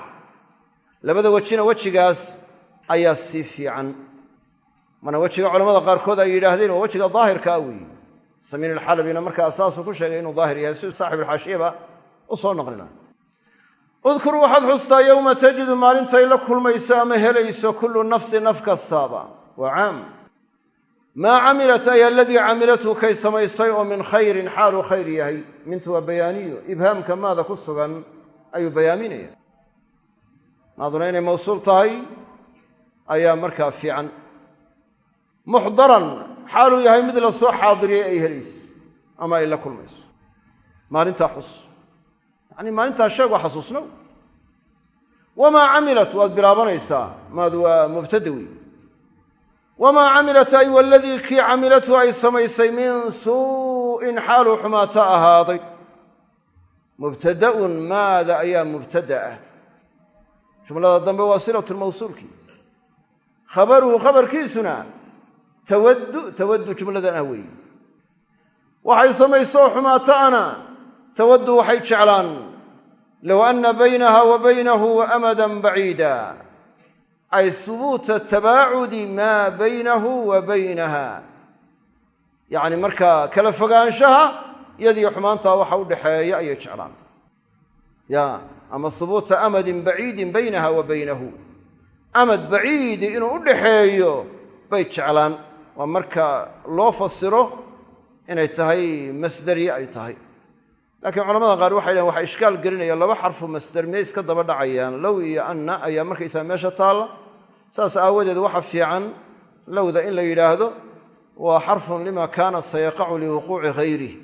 Labada wejina wejigaas ayaa sii fiican. Mana wejiga culamada qaarkood ay yidhaahdeen waa wejiga daahirka ah weeye samiin alxalabina markaa saasuu ku sheegay inuu daahir yahay si saaxibulxaashiyaba u soo naqlina udkur waxaad xustaa yowma tajidu maalintay la kulmayso ama helayso kullu nafsi naf kastaaba. Waa caam. Maa camilat ay aladii camilathu kay samaysay oo min khayrin xaaluu khayr yahay. Mintu waa bayaaniyo. Ibhaamka maada ku sugan ayuu bayaaminaya maaduna inay mawsuul tahay ayaa markaa fiican. Muxdaran xaaluu yahay mid la soo xaadiriyey ay helayso ama ay la kulmayso. Maalintaa xus. Yacni maalintaa sheeg waa xasuusnow. Wamaa camilat waad bilaabanaysaa maadu waa mubtada wey wamaa camilat ay waladii kii camilatu ay samaysay min suu'in xaaluu xumaato ahaaday. Mubtada'un maada ayaa mubtada ah. Jumlada dambe waa silatu mawsuulkii. Khabaruhu khabarkiisuna tawaddu tawaddu jumladan ah weeye waxay samayso xumaato ana tawaddu waxay jeclaan. Low anna baynaha wa baynahu amadan baciida. Ay hubuuta tabaacudi maa baynahu wa baynaha. Yacni markaa kala fogaanshaha iyadiyo xumaantaa waxa u dhexeeya ayay jeclaan. Ya ama hubuuta amadin baciidin baynaha wa baynahu. Amad baciidi inuu u dhaxeeyo bay jeclaan waa marka loo fasiro inay tahay masderiye ay tahay. Laakiin culamada qaar waxay dhahen waxa ishkaal gelinaya laba xarfu masder miyay iska daba dhacayaan low iyo anna ayaa markaysaa meesha taalla. Saas aawadeed waxa fiican lowda in la yidhaahdo waa xarfun lima kaana sayaqacu liwuquuci hayrih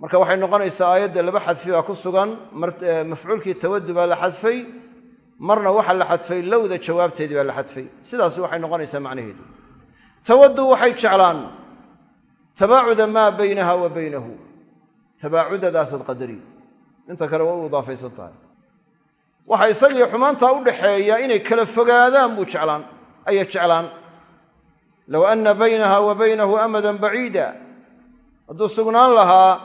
marka waxay noqonaysaa aayadda laba xadfi baa ku sugan mafcuulkii tawadu baa la xadfay marna waxaa la xadfay lowda jawaabteedii baa la xadfay. Sidaas waxay noqonaysaa macnaheedu tawaddu waxay jeclaan tabaacuda maa baynaha wa baynahu. Tabaacudadaasaad qadari. Inta kale waa u idaafaysan tahay. Waxa isagii xumaantaa u dhaxeeya inay kala fogaadaan buu jeclaan ayay jeclaan. Low anna baynaha wa baynahu amadan baciida. Hadduu sugnaan lahaa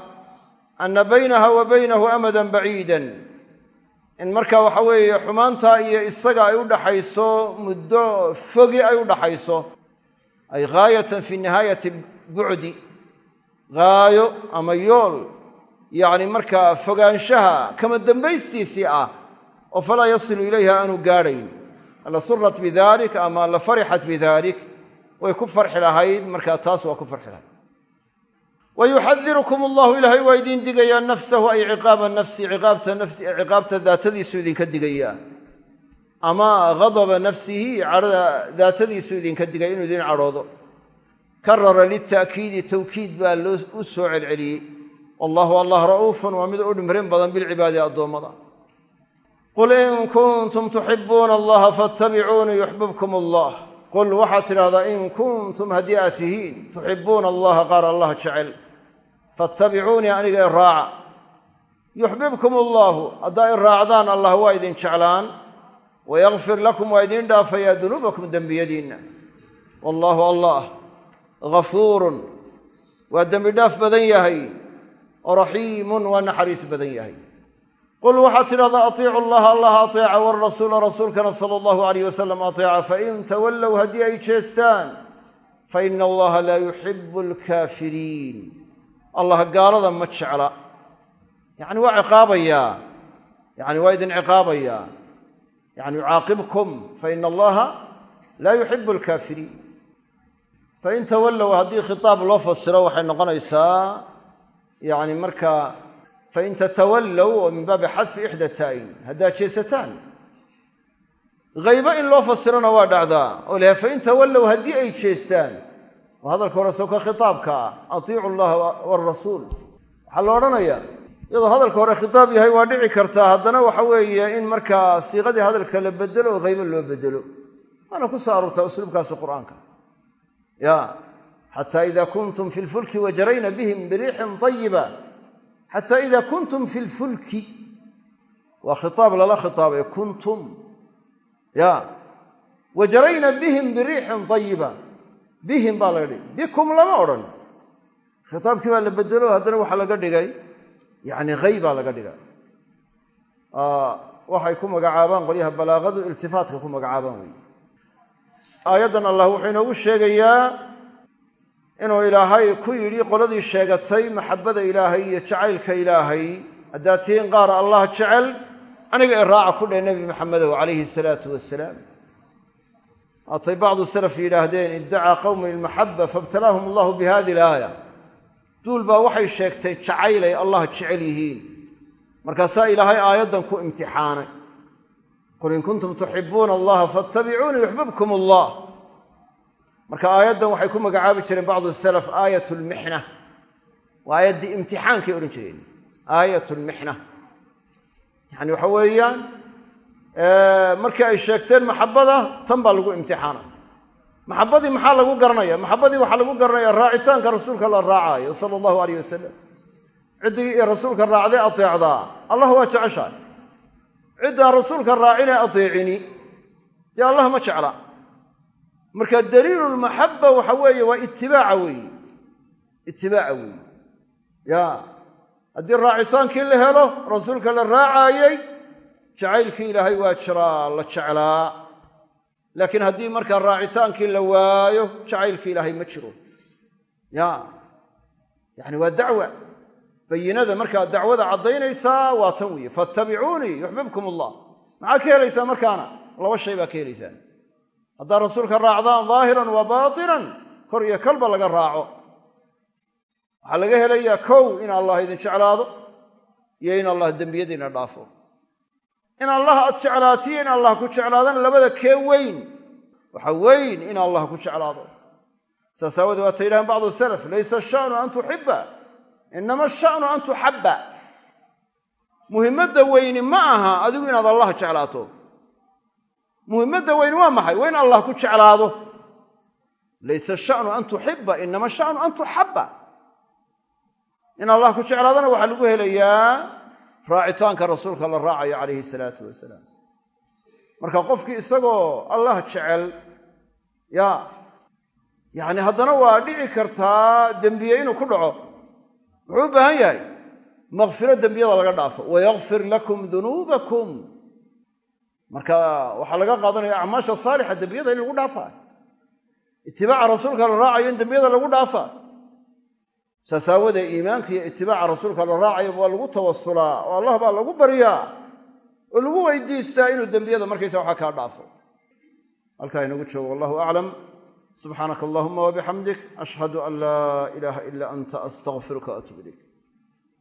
anna baynaha wa baynahu amadan baciidan. In markaa waxa weeye xumaantaa iyo isaga ay u dhaxayso muddo fogi ay u dhaxayso ay ghaayatan fi nihaayati bucdi haayo ama yool yacni markaa fogaanshaha kama dambaystiisii ah oo falaa yasilu ilayha aanu gaadhayn la surat bidalik ama la farixat bidalik way ku farxi lahayd markaa taas waa ku farxi lahayd wa yuxadirukum allahu ilaahay waa idin digayaa nafsahu ay ciqaaba nafsi ciqaabta daatadiisu idinka digayaa ama gadaba nafsihi cadhada daatadiisu idinka digaya inuu idin cadhoodo. Karara lita'kiidi tawkiid baa loo u soo celceliyey. Wallahu allah ra'uufun waa mid u dhimrin badan bilcibaadi addoommada. Qul in kuntum tuxibuuna allaha faatabicuunii yuxbibkum allah. Qul waxaad tidhahdaa in kuntum haddii aad tihiin tuxibuuna allaha qaar allah jecel. Faatabicuunii aniga i raaca yuxbibkum allaahu haddaa i raacdaan allah waa idin jeclaan wayakfir lakum waa idiin dhaafayaa dunuubakum dembiyadiinna wallaahu allah gafuurun waa dembi dhaaf badan yahay raxiimun waa naxariis badan yahay qul waxaad tidhahdaa atiicu allaha allah ateeca warasuula rasuulkana sala allahu alayh wasalam ateeca fain tawallow haddii ay jeestaan faina allaha laa yuxibu alkaafiriin allah gaalada ma jecla yacni waa ciqaabayaa yani waa idin ciqaabayaa yani yucaaqibkum faina allaha laa yuxibu alkaafiriin fain tawallow haddii khitaab loo fasiro waxay noqonaysaa yani markaa fain tatawallow oo min baabi xadfi ixda taa'in haddaad jeesataan haybo in loo fasirona waa dhacdaa oo leha fain tawallow haddii ay jeestaan oo hadalka hore sawka khitaabka ah atiicu allaha waarasuul waxaa la odhanayaa iyadoo hadalka hore khitaab yahay waa dhici kartaa. Haddana waxa weeye in markaa siiqadii hadalka la bedelo oo haybo loo bedelo. Waana ku soo aroortaa usluubkaasi qur'aanka. Ya xataa ida kuntum fi lfulki wajarayna bihim biriixin ayiba xataa ida kuntum fi lfulki waa khitaab lala khitaabay kuntum. Ya wajarayna bihim biriixin ayiba bihim baa laga dhigay. Bikum lama odhan. Khitaabkii baa la bedelo haddana waxaa laga dhigay yani hay baa laga dhigay waxay ku magacaabaan qolyaha balaaqadu iltifaatka ku magacaabaan wey aayaddan allah wuxuu inoogu sheegayaa inuu ilaahay ku yidhi qoladii sheegatay maxabbada ilaahay iyo jacaylka ilaahay. Haddaad tihiin qaar allah jecel aniga i raaca ku dheh nebi maxamedow calayhi salaatu wasalaam haatay bacdu salaf yidhaahdeen iddacaa qowman ilmaxaba faibtalaahum allahu bi hadi alaaya duul baa waxay sheegtay jacaylay allah jecel yihiin. Markaasaa ilaahay aayaddan ku imtixaanay. Qul in kuntum tuxibuuna allaha faatabicuuni yuxbibkum allah. Marka aayaddan waxay ku magacaabi jireen bacdu salaf aayat lmixna waa aayaddii imtixaankay odhan jireen. Aayat lmixna yani waxa weeyaan markii ay sheegteen maxabada tan baa lagu imtixaana maxabadii maxaa lagu garanaya maxabadii waxaa lagu garanaya raacitaanka rasuulka la raacaayo sala allahu alayh wasalam ciddii rasuulka raacday ateecdaa. Allah waa jeceshahay. Ciddaan rasuulka raacine ateecini. Dee allah ma jecla. Marka daliilu lmaxaba waxa weeye waa itibaaca weeye. Itibaaca weeye. Ya haddii raacitaankii la helo rasuulka la raacaayey jacaylkii ilaahay waa jiraa la jeclaa laakiin haddii markaa raacitaankii la waayo jacaylkii ilaahay ma jiro. Ya. Yani waa dacwa. Bayinada markaa dacwada caddaynaysaa waa tan weeye. Faatabicuunii yuxbibkum allah maxaa ka helaysaa markaana? Laba shay baa ka helaysaan haddaad rasuulka raacdaan daahiran wa baatinan kor iyo kalba laga raaco. Waxaa laga helayaa kow in allah idin jeclaado iyo in allah dembiyadiina dhaafo in allah aad jeclaatiyo in allah ku jeclaadana labada kee weyn. Waxa weyn in allah ku jeclaado. Saas aawadee waata yidhahan bacdu salaf laysa asha'nu an tuxiba inama asha'nu an tuxabba muhimmadda weyni ma aha adigu inaad allah jeclaato. Muhimmadda weyni waa maxay? Waa in allah ku jeclaado. Laysa asha'nu an tuxiba inama asha'nu an tuxabba in allah ku jeclaadana waxaa lagu helayaa raacitaanka rasuulka la raacayo calayhi salaatu wasalaam. Marka qofkii isagoo allah jecel ya yacni haddana waa dhici kartaa dembiye inuu ku dhaco wuxuu u baahan yahay? Makfiro dembiyada laga dhaafo. Wayakfir lakum dunuubakum. Marka waxaa laga qaadanaya acmaasha saalixa dembiyada in lagu dhaafaa itibaaca rasuulka la raacayo in dembiyada lagu dhaafaa saas aawadee iimaanka iyo itibaaca rasuulka la raacayo waa lagu tawasulaa oo allah baa lagu baryaa oo lagu weydiistaa inuu dembiyada markaysa waxaa kaa dhaafo. Halkaa inagu joogo wallahu aclam. Subxaanaka allahuma wabixamdik ashhadu an laa ilaaha ila anta astaqfiruka waatuub ilayk